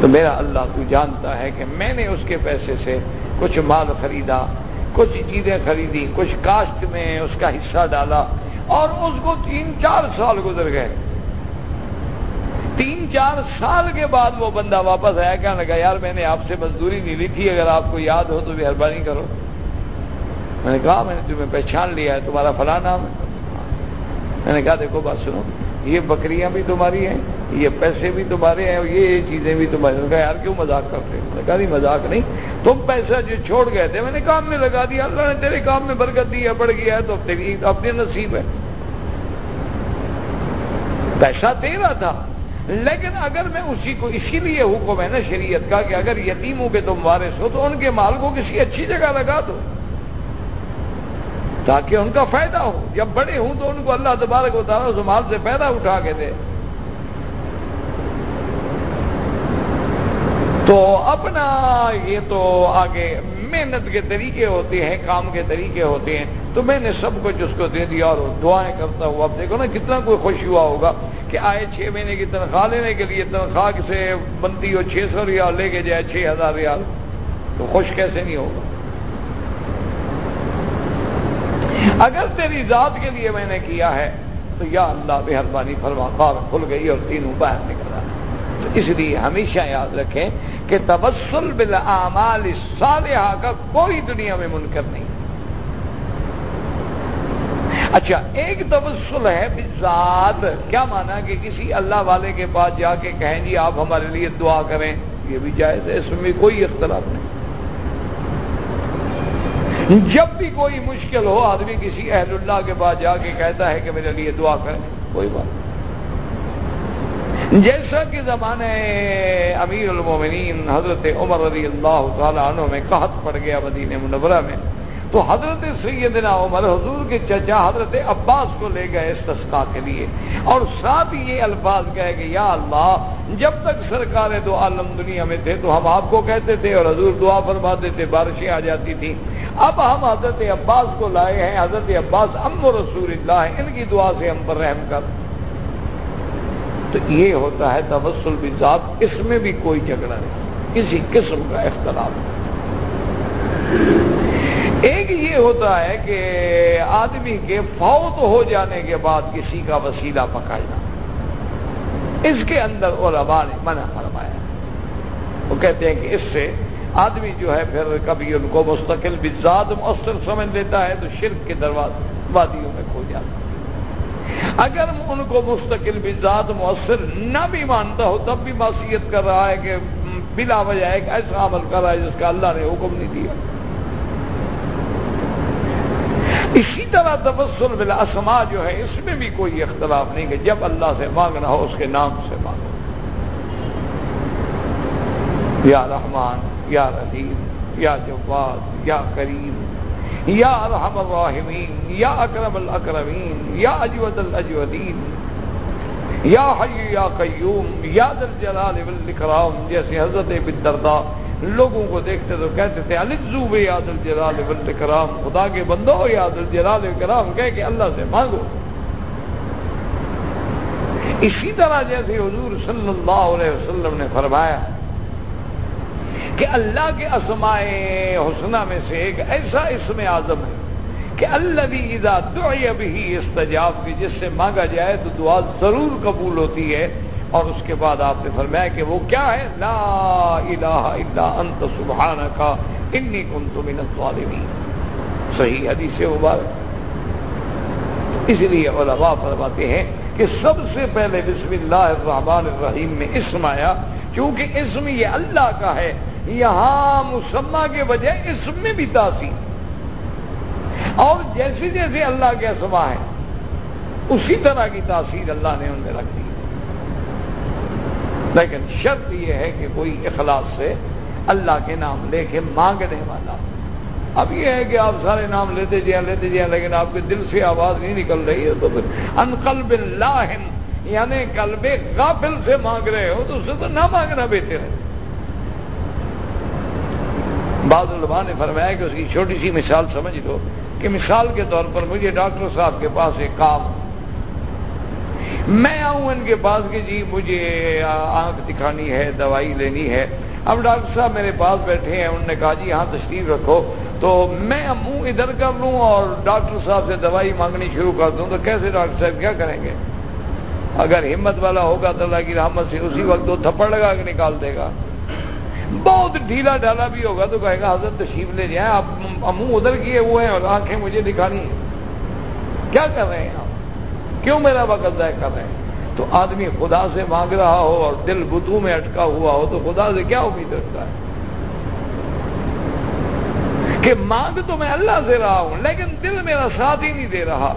تو میرا اللہ تو جانتا ہے کہ میں نے اس کے پیسے سے کچھ مال خریدا، کچھ چیزیں خریدی کچھ کاشت میں اس کا حصہ ڈالا اور اس کو تین چار سال گزر گئے۔ تین چار سال کے بعد وہ بندہ واپس آیا، کہنے لگا، یار میں نے آپ سے مزدوری نہیں لی تھی، اگر آپ کو یاد ہو تو مہربانی کرو۔ میں نے کہا میں نے تمہیں پہچان لیا ہے، تمہارا فلاں نام ہے۔ میں نے کہا، دیکھو، بات سنو، یہ بکریاں بھی تمہاری ہیں، یہ پیسے بھی تمہارے ہیں، اور یہ چیزیں بھی تمہاری کہا، یار، کیوں مذاق کرتے میں نے کہا، نہیں، مذاق نہیں، تم پیسہ جو چھوڑ گئے تھے، میں نے کام میں لگا دیا۔ اللہ نے تیرے کام میں برکت دی ہے، بڑھ گیا ہے، تو تیری اپنے نصیب ہے۔ پیسہ تیرا تھا۔ لیکن اگر میں اسی کو اسی لیے حکم ہے نا شریعت کا کہ اگر یتیموں کے تم وارث ہو تو ان کے مال کو کسی اچھی جگہ لگا دو۔ تاکہ ان کا فائدہ ہو۔ جب بڑے ہوں تو ان کو اللہ تبارک و تعالیٰ اس مال سے پیدا اٹھا کے دے۔ تو اپنا یہ تو آگے محنت کے طریقے ہوتے ہیں، کام کے طریقے ہوتے ہیں۔ تو میں نے سب کچھ اس کو دے دیا اور دعائیں کرتا ہوں۔ اب دیکھو نا، کتنا کوئی خوش ہوا ہوگا کہ آئے چھ مہینے کی تنخواہ لینے کے لیے تنخواہ سے بنتی ہو، چھ سو ریال لے کے جائے، چھ ہزار ریال۔ تو خوش کیسے نہیں ہوگا؟ اگر تیری ذات کے لیے میں نے کیا ہے، تو یا اللہ، مہربانی فرما خار کھل گئی اور تینوں باہر نکلا اس لیے ہمیشہ یاد رکھیں کہ تبسل بالعمال صالحہ کا کوئی دنیا میں منکر نہیں۔ اچھا ایک تبسل ہے بذات کیا مانا کہ کسی اللہ والے کے پاس جا کے کہیں جی آپ ہمارے لیے دعا کریں، یہ بھی جائز ہے، اس میں کوئی اختلاف نہیں۔ جب بھی کوئی مشکل ہو، آدمی کسی اہل اللہ کے پاس جا کے کہتا ہے کہ میرے لیے دعا کریں، کوئی بات نہیں۔ جیسا کہ زمانے امیر المومنین حضرت عمر رضی اللہ تعالی عنہ میں قحط پڑ گیا مدینہ منورہ میں، تو حضرت سیدنا عمر حضور کے چچا حضرت عباس کو لے گئے استسقا کے لیے۔ اور ساتھ یہ الفاظ کہے کہ یا اللہ، جب تک سرکار دو عالم دنیا میں تھے تو ہم آپ کو کہتے تھے اور حضور دعا فرماتے تھے، بارشیں آ جاتی تھیں۔ اب ہم حضرت عباس کو لائے ہیں، حضرت عباس ام رسول اللہ، ان کی دعا سے ہم پر رحم کر۔ تو یہ ہوتا ہے تبسل بذات اس میں بھی کوئی جھگڑا نہیں، کسی قسم کا اختلاف نہیں۔ ایک یہ ہوتا ہے کہ آدمی کے فوت ہو جانے کے بعد کسی کا وسیلہ پکڑنا، اس کے اندر علماء نے منع فرمایا۔ وہ کہتے ہیں کہ اس سے آدمی جو ہے پھر کبھی ان کو مستقل بھی ذات مؤثر سمجھ لیتا ہے تو شرک کے دروازے، وادیوں میں کھو جاتا ہے۔ اگر ان کو مستقل بھی ذات مؤثر نہ بھی مانتا ہو، تب بھی معصیت کر رہا ہے کہ بلا وجہ ایک ایسا عمل کر رہا ہے جس کا اللہ نے حکم نہیں دیا۔ اسی طرح تبسل بلا اسما جو ہے، اس میں بھی کوئی اختلاف نہیں کہ جب اللہ سے مانگنا ہو، اس کے نام سے مانگو۔ یا رحمان، یا رحیم، یا جواد، یا کریم۔ یا رحم الراحمین، یا اکرم الاکرمین، یا اجود الاجودین، یا حی یا قیوم، یا دل جلال والاکرام، جیسے حضرت بالدرداء، لوگوں کو دیکھتے تو کہتے تھے الزو بے یاد الجلال والکرام خدا کے بندو یاد الجلال کرام کہہ کہ اللہ سے مانگو۔ اسی طرح جیسے حضور صلی اللہ علیہ وسلم نے فرمایا کہ اللہ کے اسماء حسنہ میں سے ایک ایسا اسم اعظم ہے کہ اللہ بھی ادا دعی ابھی استجاب کی، جس سے مانگا جائے تو دعا ضرور قبول ہوتی ہے۔ اور اس کے بعد آپ نے فرمایا کہ وہ کیا ہے؟ لا الہ الا انت سبحان کا انی کنت من الظالمین۔ صحیح حدیث مبارک۔ اس لیے علماء فرماتے ہیں کہ سب سے پہلے بسم اللہ الرحمن الرحیم میں اسم آیا، کیونکہ اسم یہ اللہ کا ہے۔ یہاں مسمہ کے وجہ اسم میں بھی تاثیر۔ اور جیسے جیسے اللہ کے اسما ہے اسی طرح کی تاثیر اللہ نے ان میں رکھ دی۔ لیکن شرط یہ ہے کہ کوئی اخلاص سے اللہ کے نام لے کے مانگنے والا۔ اب یہ ہے کہ آپ سارے نام لیتے جائیں لیتے جائیں، لیکن آپ کے دل سے آواز نہیں نکل رہی ہے تو انقلب اللہ یعنی قلب غافل سے مانگ رہے ہو تو اس سے تو نہ مانگنا بہتر ہے بعض علماء نے فرمایا کہ اس کی چھوٹی سی مثال سمجھ لو کہ مثال کے طور پر مجھے ڈاکٹر صاحب کے پاس ایک کام میں آؤں، ان کے پاس کہ جی مجھے آنکھ دکھانی ہے، دوائی لینی ہے۔ اب ڈاکٹر صاحب میرے پاس بیٹھے ہیں، انہوں نے کہا جی یہاں تشریف رکھو۔ تو میں منہ ادھر کر لوں اور ڈاکٹر صاحب سے دوائی مانگنی شروع کر دوں۔ تو کیسے ڈاکٹر صاحب کیا کریں گے؟ اگر ہمت والا ہوگا تو اللہ کی رحمت سے اسی وقت وہ تھپڑ لگا کے نکال دے گا۔ بہت ڈھیلا ڈالا بھی ہوگا تو کہے گا، حضرت تشریف لے جائیں، آپ منہ ادھر کیے ہوئے ہیں اور آنکھیں مجھے دکھانی ہیں۔ کیا کر رہے ہیں آپ؟ کیوں میرا وقت ضائع کر رہے ہیں؟ تو آدمی خدا سے مانگ رہا ہو اور دل بتو میں اٹکا ہوا ہو تو خدا سے کیا امید رکھتا ہے؟ کہ مانگ تو میں اللہ سے رہا ہوں، لیکن دل میرا ساتھ ہی نہیں دے رہا۔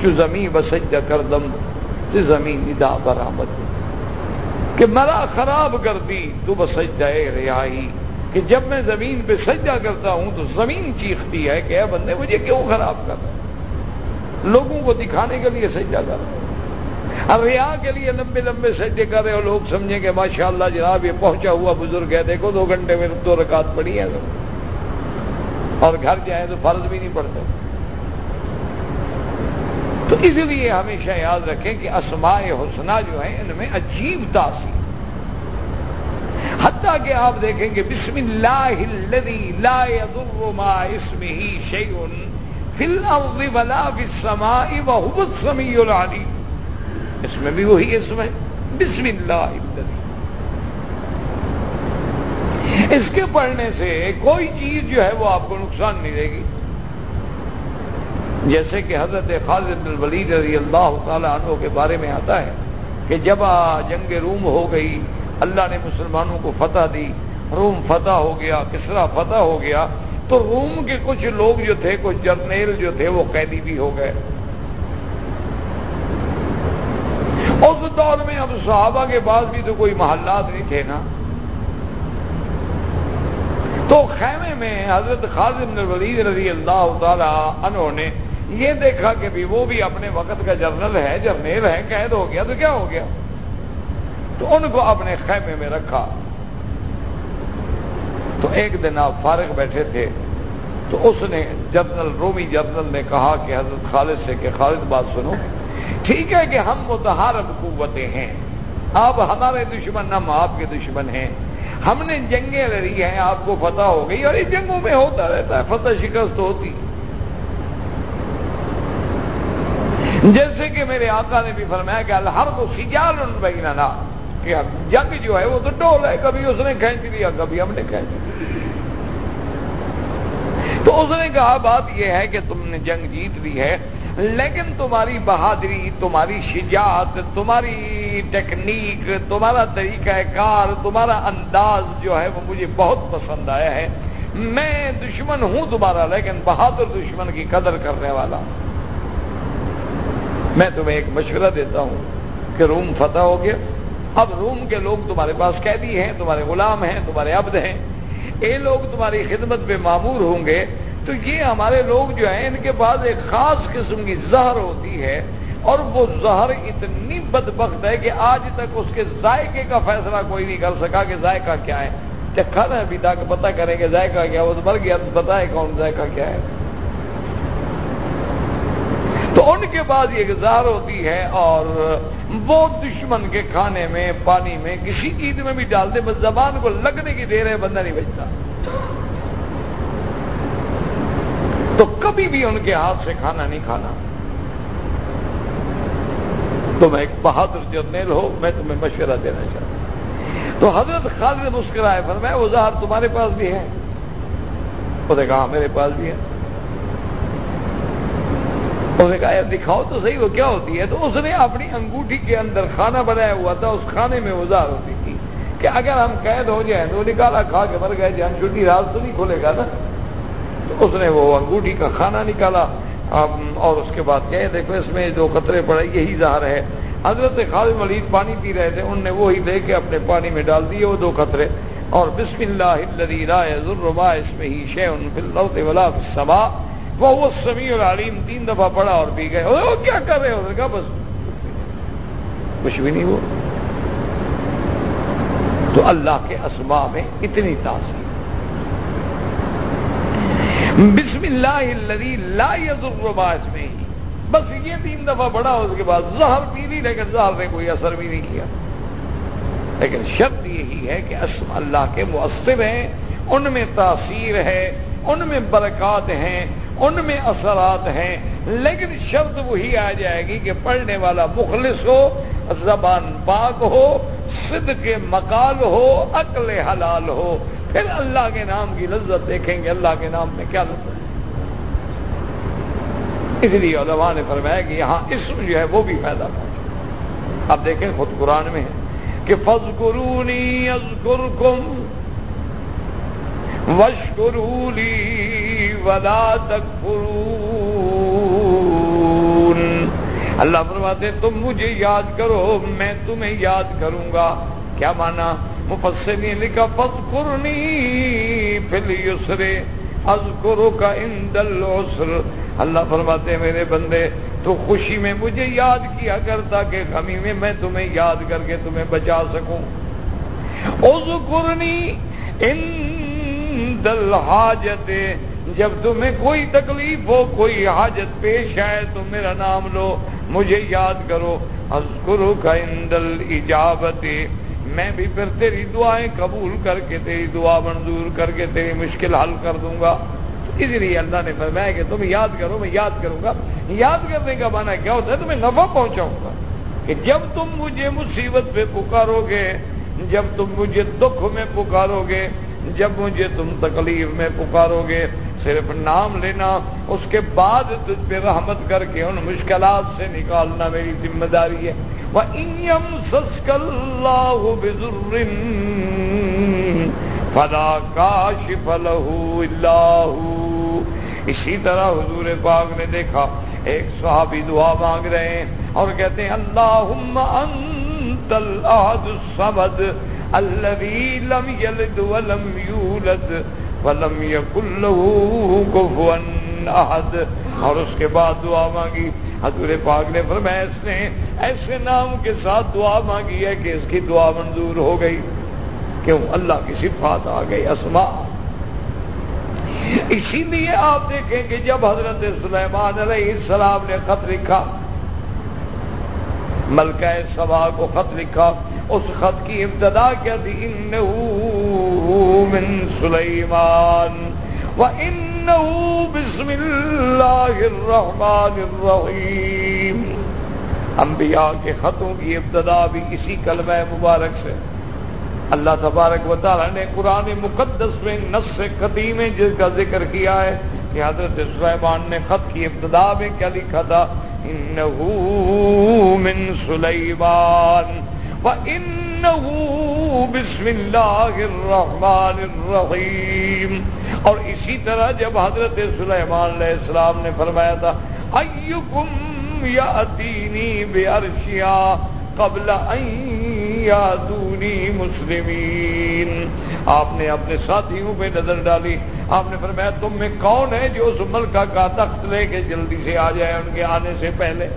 جو زمین بسجا کر دم سے زمین ندا برآمد۔ کہ مرا خراب کر دی تو بسج جائے رہائی۔ کہ جب میں زمین پہ سجدہ کرتا ہوں تو زمین چیختی ہے کہ اے بندے، مجھے کیوں خراب کر رہا لوگوں کو دکھانے کے لیے سجدہ کر رہے اب یہاں کے لیے لمبے لمبے سجدے کر رہے ہو لوگ سمجھیں کہ ماشاء اللہ جناب، یہ پہنچا ہوا بزرگ ہے۔ دیکھو، دو گھنٹے میں دو رکعت پڑی ہے۔ اور گھر جائیں تو فرض بھی نہیں پڑتے تو اس لیے ہمیشہ یاد رکھیں کہ اسماء حسنہ جو ہیں ان میں عجیب تاثیر حتیٰ کہ آپ دیکھیں گے بسم اللہ لا يضر ما اسمه شيء فل ولا سما بہت سمی العلیم۔ اس میں بھی وہی اسم ہے۔ بسم اللہ اس کے پڑھنے سے کوئی چیز جو ہے وہ آپ کو نقصان نہیں دے گی۔ جیسے کہ حضرت خالد الولید رضی اللہ تعالیٰ عنہ کے بارے میں آتا ہے کہ جب جنگ روم ہو گئی، اللہ نے مسلمانوں کو فتح دی، روم فتح ہو گیا، کسرا فتح ہو گیا، تو روم کے کچھ لوگ جو تھے، کچھ جرنیل جو تھے، وہ قیدی بھی ہو گئے۔ اس دور میں اب صحابہ کے بعد بھی تو کوئی محلات نہیں تھے نا۔ تو خیمے میں حضرت خالد الولید رضی اللہ تعالی عنہ نے یہ دیکھا کہ بھی وہ بھی اپنے وقت کا جرنل ہے، جرنیل ہے، قید ہو گیا تو کیا ہو گیا؟ تو ان کو اپنے خیمے میں رکھا۔ تو ایک دن آپ فارغ بیٹھے تھے، تو اس نے جنرل رومی جنرل نے کہا کہ حضرت خالد سے کہ خالد بات سنو۔ ٹھیک ہے کہ ہم متحرک قوتیں ہیں۔ آپ ہمارے دشمن، ہم آپ کے دشمن ہیں۔ ہم نے جنگیں لڑی ہیں، آپ کو فتح ہو گئی اور اس جنگوں میں ہوتا رہتا ہے، فتح شکست ہوتی۔ جیسے کہ میرے آقا نے بھی فرمایا کہ الحر کو سجال بیننا، کہ جنگ جو ہے وہ تو ڈول ہے، کبھی اس نے کھینچ لیا، کبھی ہم نے کھینچ لیا۔ تو اس نے کہا، بات یہ ہے کہ تم نے جنگ جیت لی ہے، لیکن تمہاری بہادری، تمہاری شجاعت، تمہاری ٹیکنیک، تمہارا طریقہ کار، تمہارا انداز جو ہے وہ مجھے بہت پسند آیا ہے۔ میں دشمن ہوں تمہارا لیکن بہادر دشمن کی قدر کرنے والا میں تمہیں ایک مشورہ دیتا ہوں کہ روم فتح ہو گیا۔ اب روم کے لوگ تمہارے پاس قیدی ہیں، تمہارے غلام ہیں، تمہارے عبد ہیں۔ یہ لوگ، تمہاری خدمت میں معمور ہوں گے۔ تو یہ ہمارے لوگ جو ہیں، ان کے پاس ایک خاص قسم کی زہر ہوتی ہے۔ اور وہ زہر اتنی بدبخت ہے کہ آج تک اس کے ذائقے کا فیصلہ کوئی نہیں کر سکا کہ ذائقہ کیا ہے۔ چکھا نا ابھی تک پتا کریں کہ ذائقہ کیا وہ تو مر گیا تو پتا ہے کون ذائقہ کیا ہے۔ تو ان کے بعد یہ زہر ہوتی ہے اور وہ دشمن کے کھانے میں، پانی میں، کسی چیز میں بھی ڈال دے، بس زبان کو لگنے کی دیر ہے، بندہ نہیں بچتا۔ تو کبھی بھی ان کے ہاتھ سے کھانا نہیں کھانا۔ تم ایک بہادر جرنیل ہو میں تمہیں مشورہ دینا چاہتا ہوں۔ تو حضرت خالد مسکرائے پر میں وہ زہر تمہارے پاس بھی ہے اس نے کہا ہاں، میرے پاس بھی ہے اس نے کہا یار دکھاؤ تو صحیح، وہ کیا ہوتی ہے؟ تو اس نے اپنی انگوٹھی کے اندر کھانا بنایا ہوا تھا، اس کھانے میں وہ ہوتی تھی کہ اگر ہم قید ہو جائیں تو نکالا کھا کے مر گئے ہم چھٹی رات تو نہیں کھولے گا نا؟ تو اس نے وہ انگوٹھی کا کھانا نکالا۔ اور اس کے بعد کہے، دیکھو اس میں دو قطرے پڑے، یہی ظاہر ہے۔ حضرت خالد ملید پانی پی رہے تھے ان نے وہی لے کے اپنے پانی میں ڈال دیے وہ دو قطرے۔ اور بسم اللہ ذرما اس میں ہی شے ولا سبا وہ سمیع العلیم تین دفعہ پڑا اور پی گئے۔ وہ کیا کر رہے ہو کہا بس کچھ بھی نہیں وہ تو اللہ کے اسما میں اتنی تاثیر۔ بسم اللہ لا باعث میں ہی بس یہ تین دفعہ بڑا اس کے بعد زہر پی لی، لیکن زہر نے کوئی اثر بھی نہیں کیا۔ لیکن شرط یہی ہے کہ اسم اللہ کے مؤثر ہیں، ان میں تاثیر ہے، ان میں برکات ہیں ان میں اثرات ہیں، لیکن شرط وہی آ جائے گی کہ پڑھنے والا مخلص ہو، زبان پاک ہو صد کے مکال ہو، عقل حلال ہو۔ پھر اللہ کے نام کی لذت دیکھیں گے، اللہ کے نام میں کیا لذت اس لیے علماء نے فرمایا کہ یہاں اسم جو ہے وہ بھی پیدا پہنچا۔ اب دیکھیں خود قرآن میں ہے کہ فض قرونی ازگر وشکرولی ولا تک اللہ فرماتے تم مجھے یاد کرو، میں تمہیں یاد کروں گا۔ کیا مانا؟ مفسرین نے لکھا فض قرنی پھر یسرے از کرو کا اندل اللہ فرماتے میرے بندے، تو خوشی میں مجھے یاد کیا کرتا کہ غمی میں میں تمہیں یاد کر کے تمہیں بچا سکوں۔ از قرنی ان دل حاجت جب تمہیں کوئی تکلیف ہو، کوئی حاجت پیش آئے تو میرا نام لو، مجھے یاد کرو۔ از کرو کا اندل ایجابت میں بھی پھر تیری دعائیں قبول کر کے تیری دعا منظور کر کے تیری مشکل حل کر دوں گا۔ اس لیے اللہ نے فرمایا کہ تم یاد کرو، میں یاد کروں گا۔ یاد کرنے کا مانا کیا ہوتا ہے؟ تمہیں نفع پہنچاؤں گا۔ کہ جب تم مجھے مصیبت پہ پکارو گے جب تم مجھے دکھ میں پکارو گے جب مجھے تم تکلیف میں پکارو گے، صرف نام لینا، اس کے بعد تجھ پہ رحمت کر کے ان مشکلات سے نکالنا میری ذمہ داری ہے۔ سسک اللہ فلا اللہ اسی طرح حضور پاک نے دیکھا، ایک صحابی دعا مانگ رہے ہیں اور کہتے ہیں، اللہم انت الاحد الصمد۔ الذي لم يلد ولم يولد ولم يكن له كفوا احد اور اس کے بعد دعا مانگی۔ حضور پاک نے فرمایا، اس نے ایسے نام کے ساتھ دعا مانگی ہے کہ اس کی دعا منظور ہو گئی کیوں اللہ کی صفات آ گئی اسما اسی لیے آپ دیکھیں کہ جب حضرت سلیمان علیہ السلام نے خط لکھا ملکہ سبا کو خط لکھا، اس خط کی ابتدا کیا تھی انہو من سلیمان۔ و انہو بسم اللہ الرحمن الرحیم انبیاء کے خطوں کی ابتدا بھی اسی کلمہ مبارک سے۔ اللہ تبارک و تعالیٰ نے قرآن مقدس میں نص قدیم جس کا ذکر کیا ہے کہ حضرت سلیمان نے خط کی ابتدا میں کیا لکھا تھا؟ انہو من سلیمان و انہو بسم اللہ الرحمن الرحیم اور اسی طرح جب حضرت سلیمان علیہ السلام نے فرمایا تھا ایکم یاتینی بعرشیا قبل یادونی مسلمین آپ نے اپنے ساتھیوں پہ نظر ڈالی۔ آپ نے فرمایا، تم میں کون ہے جو اس ملکہ کا تخت لے کے جلدی سے آ جائے ان کے آنے سے پہلے؟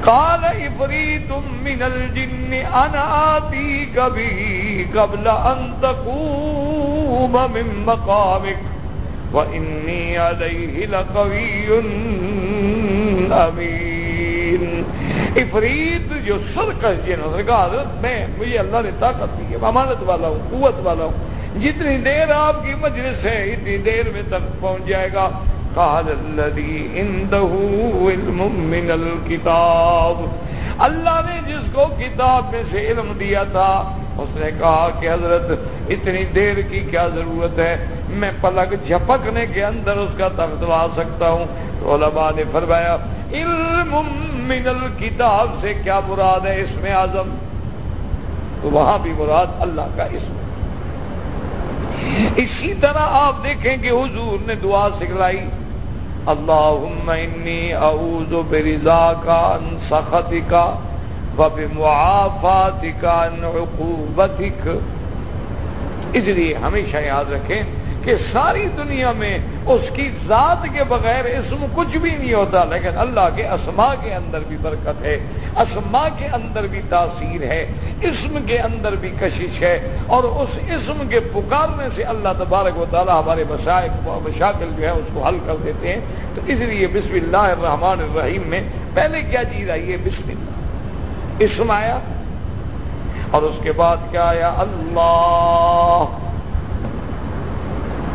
کال افری تم من الجن، انا آتی کبھی قبل انتقوم من مقامک، و افرید جو سرکش جن حضرت میں، مجھے اللہ نے طاقت دی ہے امانت والا ہوں، قوت والا ہوں۔ جتنی دیر آپ کی مجلس ہے، اتنی دیر میں تک پہنچ جائے گا۔ قال الذي عنده علم من الكتاب۔ اللہ نے جس کو کتاب میں سے علم دیا تھا، اس نے کہا کہ حضرت، اتنی دیر کی کیا ضرورت ہے؟ میں پلک جھپکنے کے اندر اس کا تخت لا سکتا ہوں۔ تو علماء نے فرمایا، علم من الکتاب سے کیا مراد ہے اس میں اعظم؟ تو وہاں بھی مراد اللہ کا اسم۔ اسی طرح آپ دیکھیں کہ حضور نے دعا سکھلائی، اللہم انی اعوذ برضا کا ان سخت کا وبمعافات کا ان اس لیے ہمیشہ یاد رکھیں کہ ساری دنیا میں اس کی ذات کے بغیر اسم کچھ بھی نہیں ہوتا، لیکن اللہ کے اسما کے اندر بھی برکت ہے اسما کے اندر بھی تاثیر ہے، اسم کے اندر بھی کشش ہے، اور اس اسم کے پکارنے سے اللہ تبارک و تعالیٰ ہمارے مشاعق مشاکل جو ہے اس کو حل کر دیتے ہیں۔ تو اس لیے بسم اللہ الرحمن الرحیم میں پہلے کیا چیز آئی ہے؟ بسم اللہ۔ اسم آیا اور اس کے بعد کیا آیا؟ اللہ۔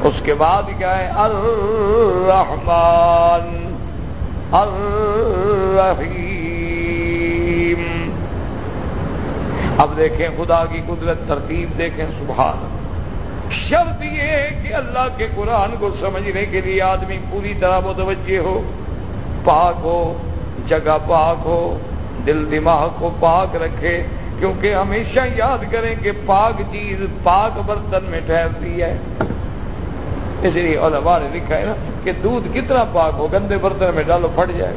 اس کے بعد کیا ہے الرحمن، الرحیم۔ اب دیکھیں خدا کی قدرت ترتیب، دیکھیں سبحان شرط یہ ہے کہ اللہ کے قرآن کو سمجھنے کے لیے آدمی پوری طرح متوجہ ہو، پاک ہو، جگہ پاک ہو، دل دماغ کو پاک رکھے۔ کیونکہ ہمیشہ یاد کریں کہ پاک چیز پاک برتن میں ٹھہرتی ہے۔ اس لیے علماء نے لکھا ہے نا کہ دودھ کتنا پاک ہو، گندے برتن میں ڈالو، پھٹ جائے۔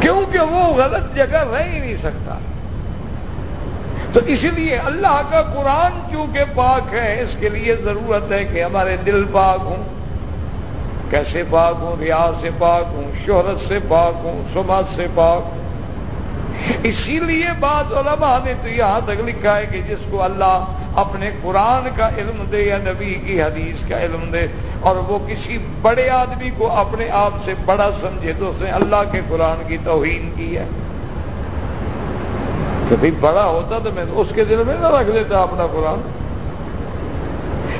کیونکہ وہ غلط جگہ رہ ہی نہیں سکتا۔ تو اس لیے اللہ کا قرآن چونکہ پاک ہے، اس کے لیے ضرورت ہے کہ ہمارے دل پاک ہوں۔ کیسے پاک ہوں؟ ریاض سے پاک ہوں، شہرت سے پاک ہوں سماج سے پاک ہوں۔ اسی لیے بعض علماء نے تو یہاں تک لکھا ہے کہ جس کو اللہ اپنے قرآن کا علم دے یا نبی کی حدیث کا علم دے اور وہ کسی بڑے آدمی کو اپنے آپ سے بڑا سمجھے تو اس نے اللہ کے قرآن کی توہین کی ہے۔ کہ بھائی بڑا ہوتا تو میں اس کے دل میں نہ رکھ دیتا اپنا قرآن۔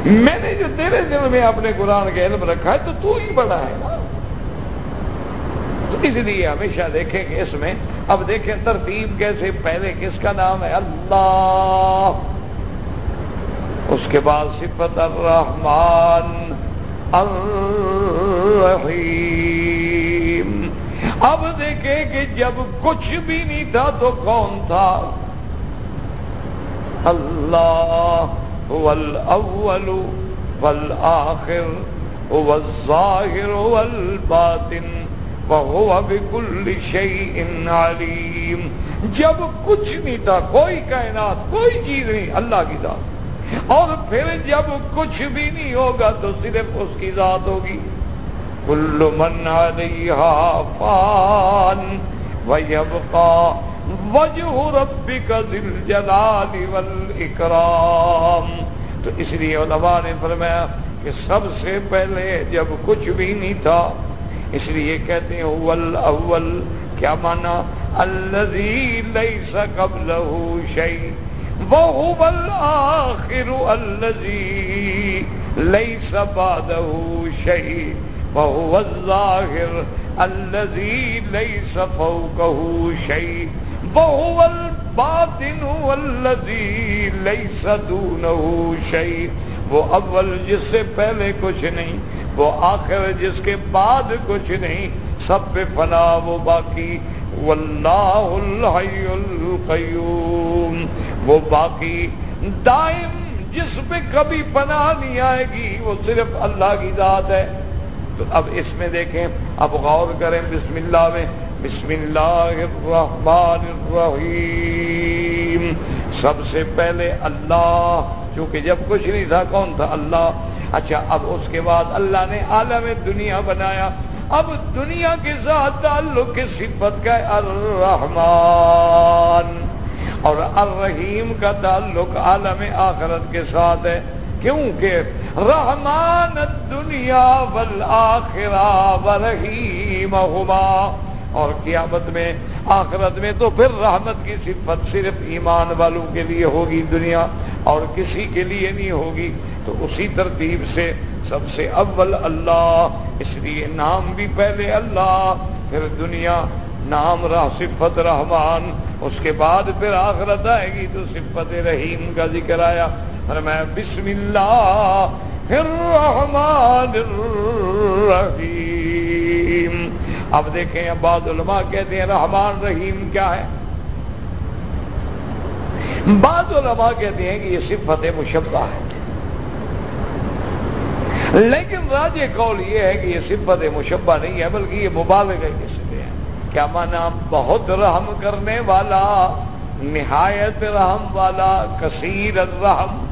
میں نے جو تیرے دل میں اپنے قرآن کا علم رکھا ہے تو تو ہی بڑا ہے۔ نا تو اس لیے ہمیشہ دیکھیں کہ اس میں، اب دیکھیں ترتیب کیسے، پہلے کس کا نام ہے؟ اللہ۔ اس کے بعد صفت الرحمن الرحیم۔ اب دیکھیں کہ جب کچھ بھی نہیں تھا تو کون تھا؟ اللہ والاول والآخر والظاہر والباطن۔ وهو بكل شيء علیم جب کچھ نہیں تھا، کوئی کائنات، کوئی چیز نہیں، اللہ کی ذات۔ اور پھر جب کچھ بھی نہیں ہوگا، تو صرف اس کی ذات ہوگی۔ کل من علیہا فان ویبقا وجہ ربک ذل جلال والاکرام تو اس لیے علماء نے فرمایا کہ سب سے پہلے جب کچھ بھی نہیں تھا اس لیے کہتے ہیں اول اول کیا مانا؟ الذي ليس قبله شيء. وهو الآخر الذي ليس بعده شيء. وهو الظاهر الذي ليس فوقه شيء. وهو الباطن الذي ليس دونه شيء. وہ اول جس سے پہلے کچھ نہیں وہ آخر جس کے بعد کچھ نہیں، سب پہ فنا وہ باقی۔ واللہ الحی القیوم۔ وہ باقی۔ دائم جس پہ کبھی پناہ نہیں آئے گی، وہ صرف اللہ کی ذات ہے۔ تو اب اس میں دیکھیں، اب غور کریں بسم اللہ میں۔ بسم اللہ الرحمن الرحیم۔ سب سے پہلے اللہ، چونکہ جب کچھ نہیں تھا، کون تھا؟ اللہ۔ اچھا اب اس کے بعد اللہ نے عالم دنیا بنایا۔ اب دنیا کے ساتھ تعلق کی صفت کا الرحمان اور الرحیم کا تعلق عالم آخرت کے ساتھ ہے۔ کیونکہ رحمان دنیا والآخرہ ورحیم ہما اور قیامت میں، آخرت میں تو پھر رحمت کی صفت صرف ایمان والوں کے لیے ہوگی دنیا، اور کسی کے لیے نہیں ہوگی۔ تو اسی ترتیب سے سب سے اول اللہ، اس لیے نام بھی پہلے اللہ، پھر دنیا، نام راہ صفت رحمان، اس کے بعد پھر آخرت آئے گی تو صفت رحیم کا ذکر آیا۔ اور میں بسم اللہ پھر رحمان الرحیم۔ اب دیکھیں، بعض علماء کہتے ہیں، رحمان رحیم کیا ہے؟ بعض علماء کہتے ہیں کہ یہ صفت مشبہ ہے۔ لیکن راج قول یہ ہے کہ یہ صفت مشبہ نہیں ہے، بلکہ یہ مبالغ اس لیے ہے۔ کیا مانا بہت رحم کرنے والا، نہایت رحم والا، کثیر الرحم،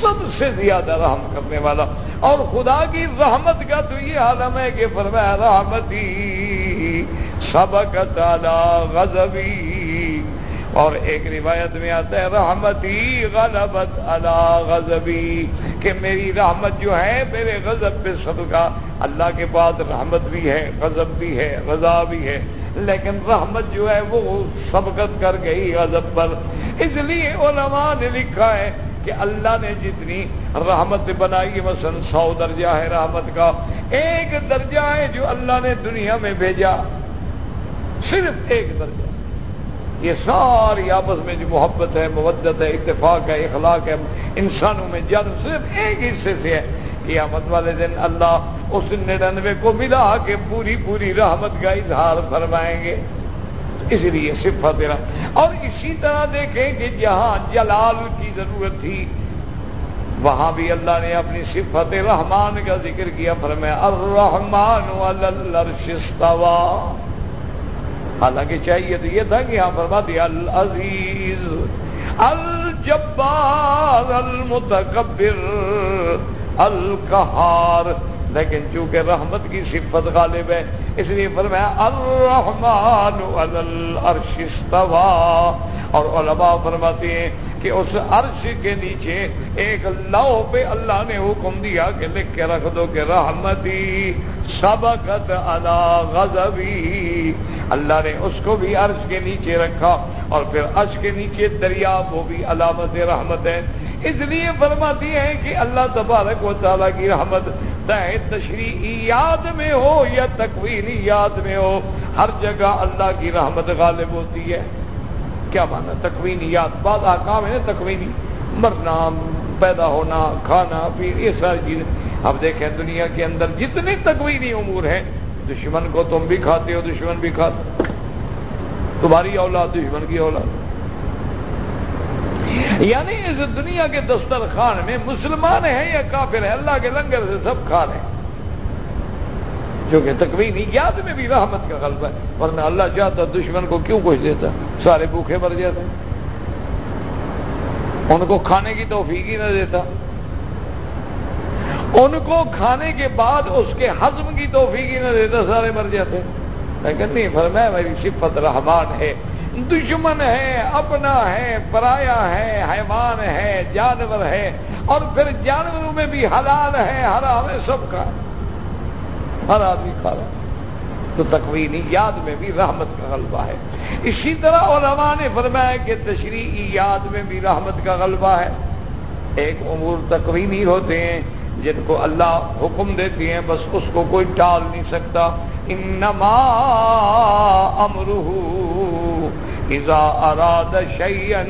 سب سے زیادہ رحم کرنے والا۔ اور خدا کی رحمت کا تو یہ عالم ہے کہ فرمایا، رحمتی سبق تعالی غزبی اور ایک روایت میں آتا ہے، رحمتی غلبت علی غزبی کہ میری رحمت جو ہے میرے غضب پہ سب کا اللہ کے بعد رحمت بھی ہے، غضب بھی ہے رضا بھی ہے، لیکن رحمت جو ہے وہ سبقت کر گئی غضب پر۔ اس لیے علماء نے لکھا ہے کہ اللہ نے جتنی رحمت بنائی ہے مثلا سو درجہ ہے رحمت کا۔ ایک درجہ ہے جو اللہ نے دنیا میں بھیجا، صرف ایک درجہ۔ یہ ساری آپس میں جو محبت ہے، مودت ہے، اتفاق ہے، اخلاق ہے، انسانوں میں جنم صرف ایک حصے سے ہے۔ قیامت والے دن اللہ اس نڑنوے کو ملا کے پوری پوری رحمت کا اظہار فرمائیں گے۔ اس لیے صفت اور اسی طرح دیکھیں کہ جہاں جلال کی ضرورت تھی، وہاں بھی اللہ نے اپنی صفت رحمان کا ذکر کیا۔ فرمایا الرحمان استوا حالانکہ چاہیے تو یہ تھا کہ یہاں فرما دیا العزیز، الجبار، المتکبر، القہار۔ لیکن چونکہ رحمت کی صفت غالب ہے، اس لیے فرمایا، الرحمن العرش استوا اور علماء فرماتے ہیں کہ اس عرش کے نیچے ایک لو پہ اللہ نے حکم دیا کہ لکھ کے رکھ دو کہ رحمتی سبقت علی غضبی۔ اللہ نے اس کو بھی عرش کے نیچے رکھا اور پھر عرش کے نیچے دریا، وہ بھی علامت رحمت ہے۔ اس لیے فرماتی ہیں کہ اللہ تبارک و تعالیٰ کی رحمت دہ تشریحی یاد میں ہو یا تکوینی یاد میں ہو، ہر جگہ اللہ کی رحمت غالب ہوتی ہے۔ کیا مانا؟ تکوینی یاد بعض آکام ہے نا تکوینی، مرنا، پیدا ہونا، کھانا، پیر، یہ ساری چیزیں۔ اب دیکھیں دنیا کے اندر جتنے تکوینی امور ہیں دشمن کو تم بھی کھاتے ہو، دشمن بھی کھاتے تمہاری اولاد دشمن کی اولاد۔ یعنی اس دنیا کے دسترخوان میں مسلمان ہیں یا کافر ہیں؟ اللہ کے لنگر سے سب کھا رہے ہیں۔ جو کہ یاد میں بھی رحمت کا غلبہ ہے۔ ورنہ اللہ چاہتا دشمن کو کیوں کچھ دیتا؟ سارے بھوکے مر جاتے ان کو کھانے کی توفیق ہی نہ دیتا۔ ان کو کھانے کے بعد اس کے ہضم کی توفیق ہی نہ دیتا، سارے مر جاتے۔ لیکن نہیں، فرمایا میری صفت رحمان ہے، دشمن ہے، اپنا ہے، پرایا ہے، حیوان ہے، جانور ہے، اور پھر جانوروں میں بھی حلال ہے، حرام ہے، سب کا۔ ہر آدمی کھا رہا تو تکوینی یاد میں بھی رحمت کا غلبہ ہے۔ اسی طرح علماء نے فرمایا کہ تشریحی یاد میں بھی رحمت کا غلبہ ہے۔ ایک امور تکوینی ہوتے ہیں۔ جن کو اللہ حکم دیتی ہیں، بس اس کو کوئی ٹال نہیں سکتا۔ انما امره اذا اراد شيئا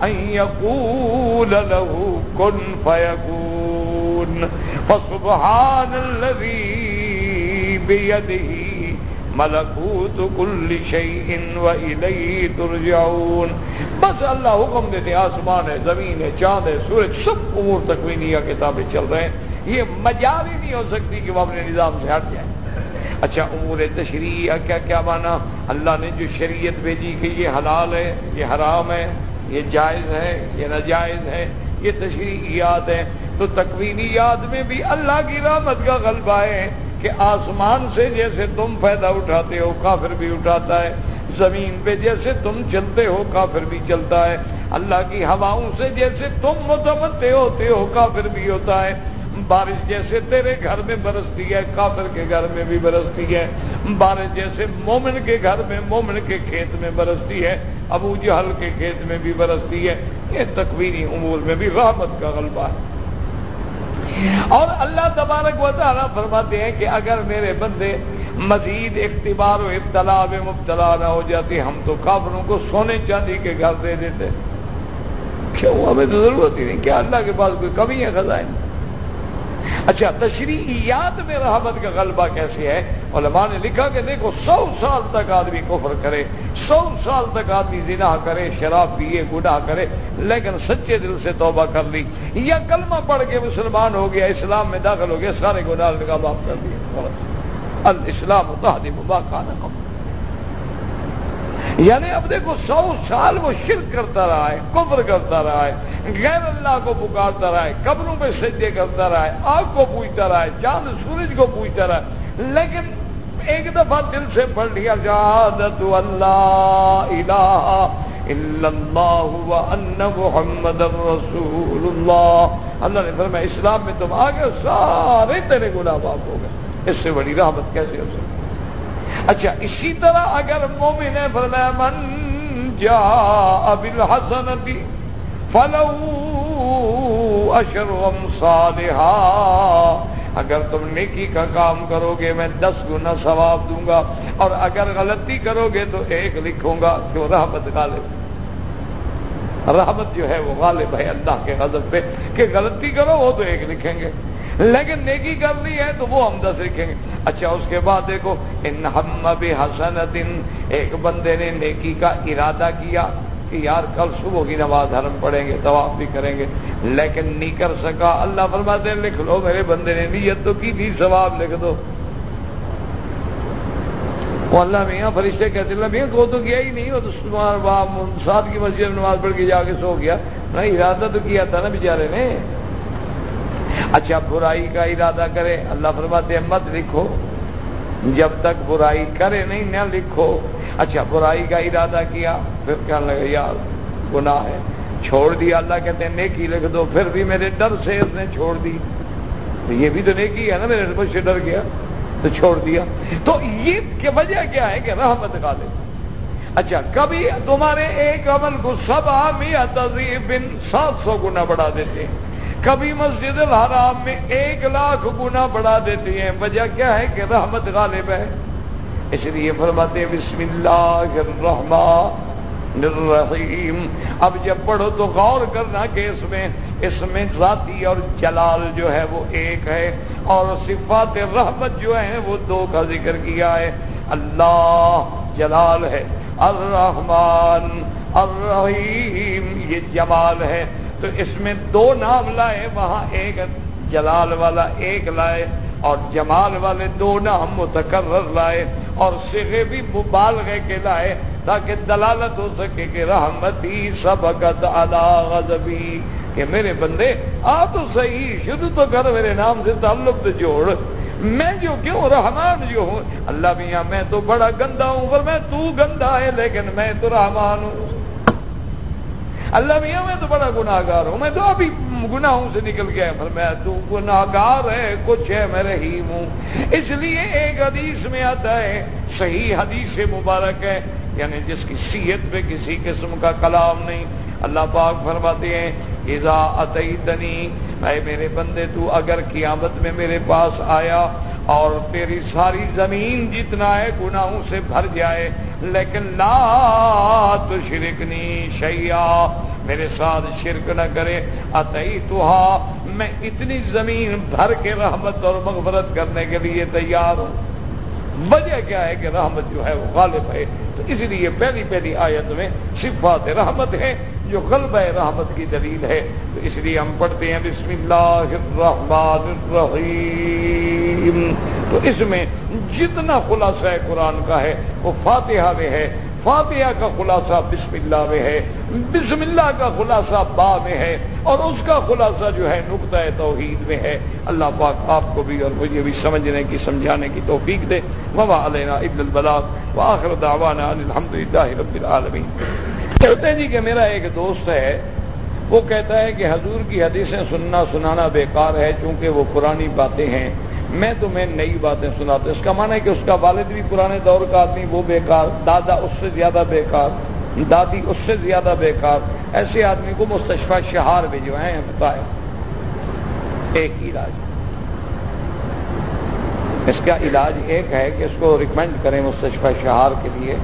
ان يقول له كن فيكون فسبحان الذي بيده ملکوت کل شيء والیہ ترجعون۔ بس اللہ حکم دیتے آسمان ہے، زمین ہے، چاند ہے، سورج، سب امور تکوینیہ کتابیں چل رہے ہیں۔ یہ مجال ہی نہیں ہو سکتی کہ وہ اپنے نظام سے ہٹ جائیں۔ اچھا امور تشریح کیا کیا مانا؟ اللہ نے جو شریعت بھیجی کہ یہ حلال ہے، یہ حرام ہے، یہ جائز ہے، یہ ناجائز ہے، یہ تشریحیات ہے تو تکوینیات میں بھی اللہ کی رحمت کا غلبہ ہے۔ کہ آسمان سے جیسے تم فائدہ اٹھاتے ہو، کافر بھی اٹھاتا ہے، زمین پہ جیسے تم چلتے ہو، کافر بھی چلتا ہے۔ اللہ کی ہواؤں سے جیسے تم متمدے ہوتے ہو، کافر بھی ہوتا ہے۔ بارش جیسے تیرے گھر میں برستی ہے، کافر کے گھر میں بھی برستی ہے۔ بارش جیسے مومن کے گھر میں، مومن کے کھیت میں برستی ہے۔ ابو جہل کے کھیت میں بھی برستی ہے۔ یہ تکوینی امور میں بھی رحمت کا غلبہ ہے۔ اور اللہ تبارک و تعالیٰ فرماتے ہیں کہ اگر میرے بندے مزید اقتبار و ابتلا میں مبتلا نہ ہو جاتی ہم تو کافروں کو سونے چاندی کے گھر دے دیتے۔ کیوں؟ ہمیں تو ضرورت ہی نہیں، کیا اللہ کے پاس کوئی کمی ہے خزائیں اچھا تشریحیات میں رحمت کا غلبہ کیسے ہے؟ علماء نے لکھا کہ دیکھو، سو سال تک آدمی کفر کرے، سو سال تک آدمی زنا کرے، شراب پیے، گناہ کرے، لیکن سچے دل سے توبہ کر لی۔ یا کلمہ پڑھ کے مسلمان ہو گیا، اسلام میں داخل ہو گیا، سارے گناہ کا معاف کر دیا۔ الاسلام تحدیم باقا یعنی اب دیکھو سو سال وہ شرک کرتا رہا ہے، کفر کرتا رہا ہے، غیر اللہ کو پکارتا رہا ہے، قبروں پہ سجے کرتا رہا ہے، آگ کو پوچھتا رہا ہے، چاند، سورج کو پوچھتا رہا ہے۔ لیکن ایک دفعہ دل سے پڑھ لیا جادت اللہ الہ الا اللہ ان محمد رسول اللہ اللہ نے فرمایا، اسلام میں تم آگے سارے تیرے گناہ معاف ہو گئے۔ اس سے بڑی رحمت کیسے ہو سکتی؟ اچھا اسی طرح اگر مومن فرمایا، من جا ابل حسنتی فلو اشرم صالحا. اگر تم نیکی کا کام کرو گے، میں دس گنا ثواب دوں گا، اور اگر غلطی کرو گے، تو ایک لکھوں گا کہ وہ رحمت غالب۔ رحمت جو ہے، وہ غالب ہے اللہ کے غضب پہ۔ کہ غلطی کرو، وہ تو ایک لکھیں گے۔ لیکن نیکی کرنی ہے تو وہ ہم دس لکھیں گے۔ اچھا اس کے بعد دیکھو، ان ہم حسن دن ایک بندے نے نیکی کا ارادہ کیا کہ یار، کل صبح کی نماز حرم پڑھیں گے، طواف بھی کریں گے، لیکن نہیں کر سکا۔ اللہ فرماتے لکھ لو، میرے بندے نے نیت تو کی تھی، ثواب لکھ دو۔ وہ اللہ میاں فرشتے کہتے اللہ میاں کو تو کیا ہی نہیں، وہ تو سات کی مسجد میں نماز پڑھ کے جا کے سو گیا۔ نہ، ارادہ تو کیا تھا نا بیچارے نے۔ اچھا برائی کا ارادہ کرے۔ اللہ فرماتے ہیں، مت لکھو۔ جب تک برائی کرے نہیں، نہ لکھو۔ اچھا برائی کا ارادہ کیا، پھر کیا لگے، یار، گناہ ہے۔ چھوڑ دیا، اللہ کہتے ہیں، نیکی لکھ دو۔ پھر بھی میرے ڈر سے اس نے چھوڑ دی۔ تو یہ بھی تو نیکی ہے نا، میرے مجھ سے ڈر گیا، تو چھوڑ دیا۔ تو یہ وجہ کیا ہے کہ رحمت غالب۔ اچھا کبھی تمہارے ایک عمل کو سب آمی بن سات سو گنا بڑھا دیتے ہیں۔ کبھی مسجد الحرام میں ایک لاکھ گنا بڑھا دیتی ہیں۔ وجہ کیا ہے کہ رحمت غالب ہے؟ اس لیے فرماتے بسم اللہ الرحمن الرحیم۔ اب جب پڑھو تو غور کرنا کہ اس میں اس میں ذاتی اور جلال جو ہے وہ ایک ہے اور صفات رحمت جو ہے وہ دو کا ذکر کیا ہے۔ اللہ جلال ہے، الرحمن الرحیم، یہ جمال ہے۔ تو اس میں دو نام لائے، وہاں ایک جلال والا، ایک لائے، اور جمال والے دو نام متکرر لائے، اور سگے بھی مبالغے کے لائے، تاکہ دلالت ہو سکے کہ رحمتی سبقت غضبی، کہ میرے بندے آ تو صحیح شروع تو کر میرے نام سے تعلق تو جوڑ۔ میں جو کیوں رحمان جو ہوں؟ اللہ میاں، میں تو بڑا گندا ہوں، پر میں تو گندا ہے، لیکن میں تو رحمان ہوں۔ اللہ میاں میں تو بڑا گناہ گار ہوں۔ میں تو ابھی گناہوں سے نکل گیا پر میں تو گناگار ہے، کچھ ہے میں رحیم ہوں اس لیے ایک حدیث میں آتا ہے، صحیح حدیث مبارک ہے یعنی جس کی سیت پہ کسی قسم کا کلام نہیں۔ اللہ پاک فرماتے ہیں ایزا اتنی اے میرے بندے، تو اگر قیامت میں میرے پاس آیا اور تیری ساری زمین جتنا ہے گناہوں سے بھر جائے لیکن لا تو شرکنی شیا میرے ساتھ شرک نہ کرے اتئی تو میں اتنی زمین بھر کے رحمت اور مغفرت کرنے کے لیے تیار ہوں۔ وجہ کیا ہے کہ رحمت جو ہے وہ غالب ہے؟ تو اس لیے پہلی پہلی آیت میں صفات رحمت ہے جو غلب رحمت کی دلیل ہے، تو اس لیے ہم پڑھتے ہیں بسم اللہ الرحمن الرحیم۔ تو اس میں جتنا خلاصہ قرآن کا ہے، وہ فاتحہ میں ہے۔ فاتحہ کا خلاصہ بسم اللہ میں ہے۔ بسم اللہ کا خلاصہ با میں ہے۔ اور اس کا خلاصہ جو ہے، نقطۂ توحید میں ہے۔ اللہ پاک آپ کو بھی اور مجھے بھی سمجھنے کی، سمجھانے کی توفیق دے۔ وبا علینا ابن البلاغ۔ وآخر دعوانا الحمد للہ رب العالمین۔ کہتے جی کہ میرا ایک دوست ہے، وہ کہتا ہے کہ حضور کی حدیثیں سننا سنانا بیکار ہے چونکہ وہ پرانی باتیں ہیں۔ میں تمہیں نئی باتیں سناتا اس کا معنی ہے کہ اس کا والد بھی پرانے دور کا آدمی، وہ بیکار۔ دادا اس سے زیادہ بیکار۔ دادی اس سے زیادہ بیکار۔ ایسے آدمی کو مستشفہ شہار بھجوائیں بتائے ایک علاج۔ اس کا علاج ایک ہے کہ اس کو ریکمینڈ کریں مستشفہ شہار کے لیے۔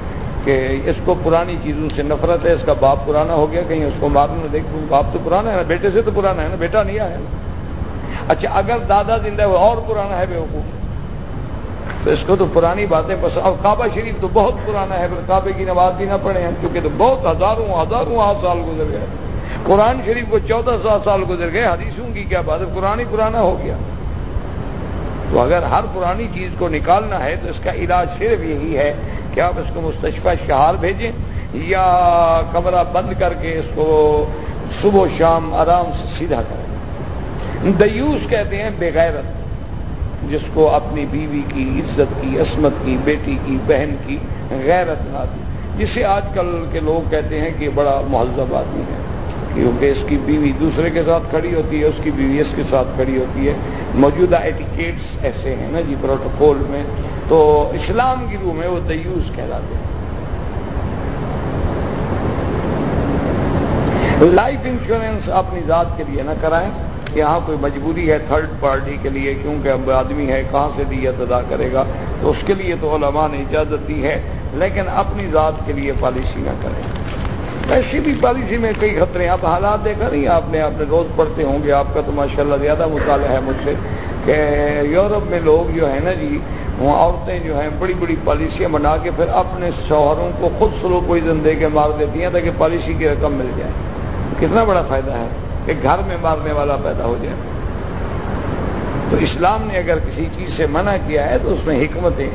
کہ اس کو پرانی چیزوں سے نفرت ہے، اس کا باپ پرانا ہو گیا، کہیں اس کو معلوم دیکھ، باپ تو پرانا ہے نا، بیٹے سے تو پرانا ہے نا، بیٹا نہیں آیا۔ اچھا اگر دادا زندہ ہے، وہ اور پرانا ہے بے وقوف۔ تو اس کو تو پرانی باتیں پسند اور کعبہ شریف تو بہت پرانا ہے۔ پھر کعبے کی نماز بھی نہ پڑے ہیں کیونکہ تو بہت ہزاروں ہزاروں آٹھ سال گزر گئے۔ قرآن شریف کو چودہ سو سال گزر گئے، حدیثوں کی کیا بات ہے؟ قرآن ہی پرانا ہو گیا۔ تو اگر ہر پرانی چیز کو نکالنا ہے تو اس کا علاج صرف یہی ہے کہ آپ اس کو مستشفہ شہار بھیجیں یا کمرہ بند کر کے اس کو صبح و شام آرام سے سیدھا کریں۔ دیوس کہتے ہیں بغیرت، جس کو اپنی بیوی کی عزت کی، عصمت کی، بیٹی کی، بہن کی غیرت نہ دی جسے آج کل کے لوگ کہتے ہیں کہ بڑا مہذب آدمی ہے۔ کیونکہ اس کی بیوی دوسرے کے ساتھ کھڑی ہوتی ہے، اس کی بیوی اس کے ساتھ کھڑی ہوتی ہے۔ موجودہ ایٹیکیٹس ایسے ہیں نا جی پروٹوکول میں۔ تو اسلام کی روح میں وہ دیوس کہلاتے ہیں۔ لائف انشورنس اپنی ذات کے لیے نہ کرائیں۔ یہاں کوئی مجبوری ہے تھرڈ پارٹی کے لیے، کیونکہ اب آدمی ہے، کہاں سے دیت ادا کرے گا؟ تو اس کے لیے تو علماء نے اجازت دی ہے، لیکن اپنی ذات کے لیے پالیسی نہ کریں۔ ایسی بھی پالیسی میں کئی خطرے ہیں آپ حالات دیکھا نہیں آپ نے اپنے روز پڑھتے ہوں گے، آپ کا تو ماشاء اللہ زیادہ مطالعہ ہے مجھ سے کہ یورپ میں لوگ جو ہے نا جی وہاں عورتیں جو ہیں، بڑی بڑی پالیسیاں بنا کے پھر اپنے شوہروں کو خود سلو کوئی دے کے مار دیتی ہیں تاکہ پالیسی کی رقم مل جائے۔ کتنا بڑا فائدہ ہے کہ گھر میں مارنے والا پیدا ہو جائے۔ تو اسلام نے اگر کسی چیز سے منع کیا ہے تو اس میں حکمتیں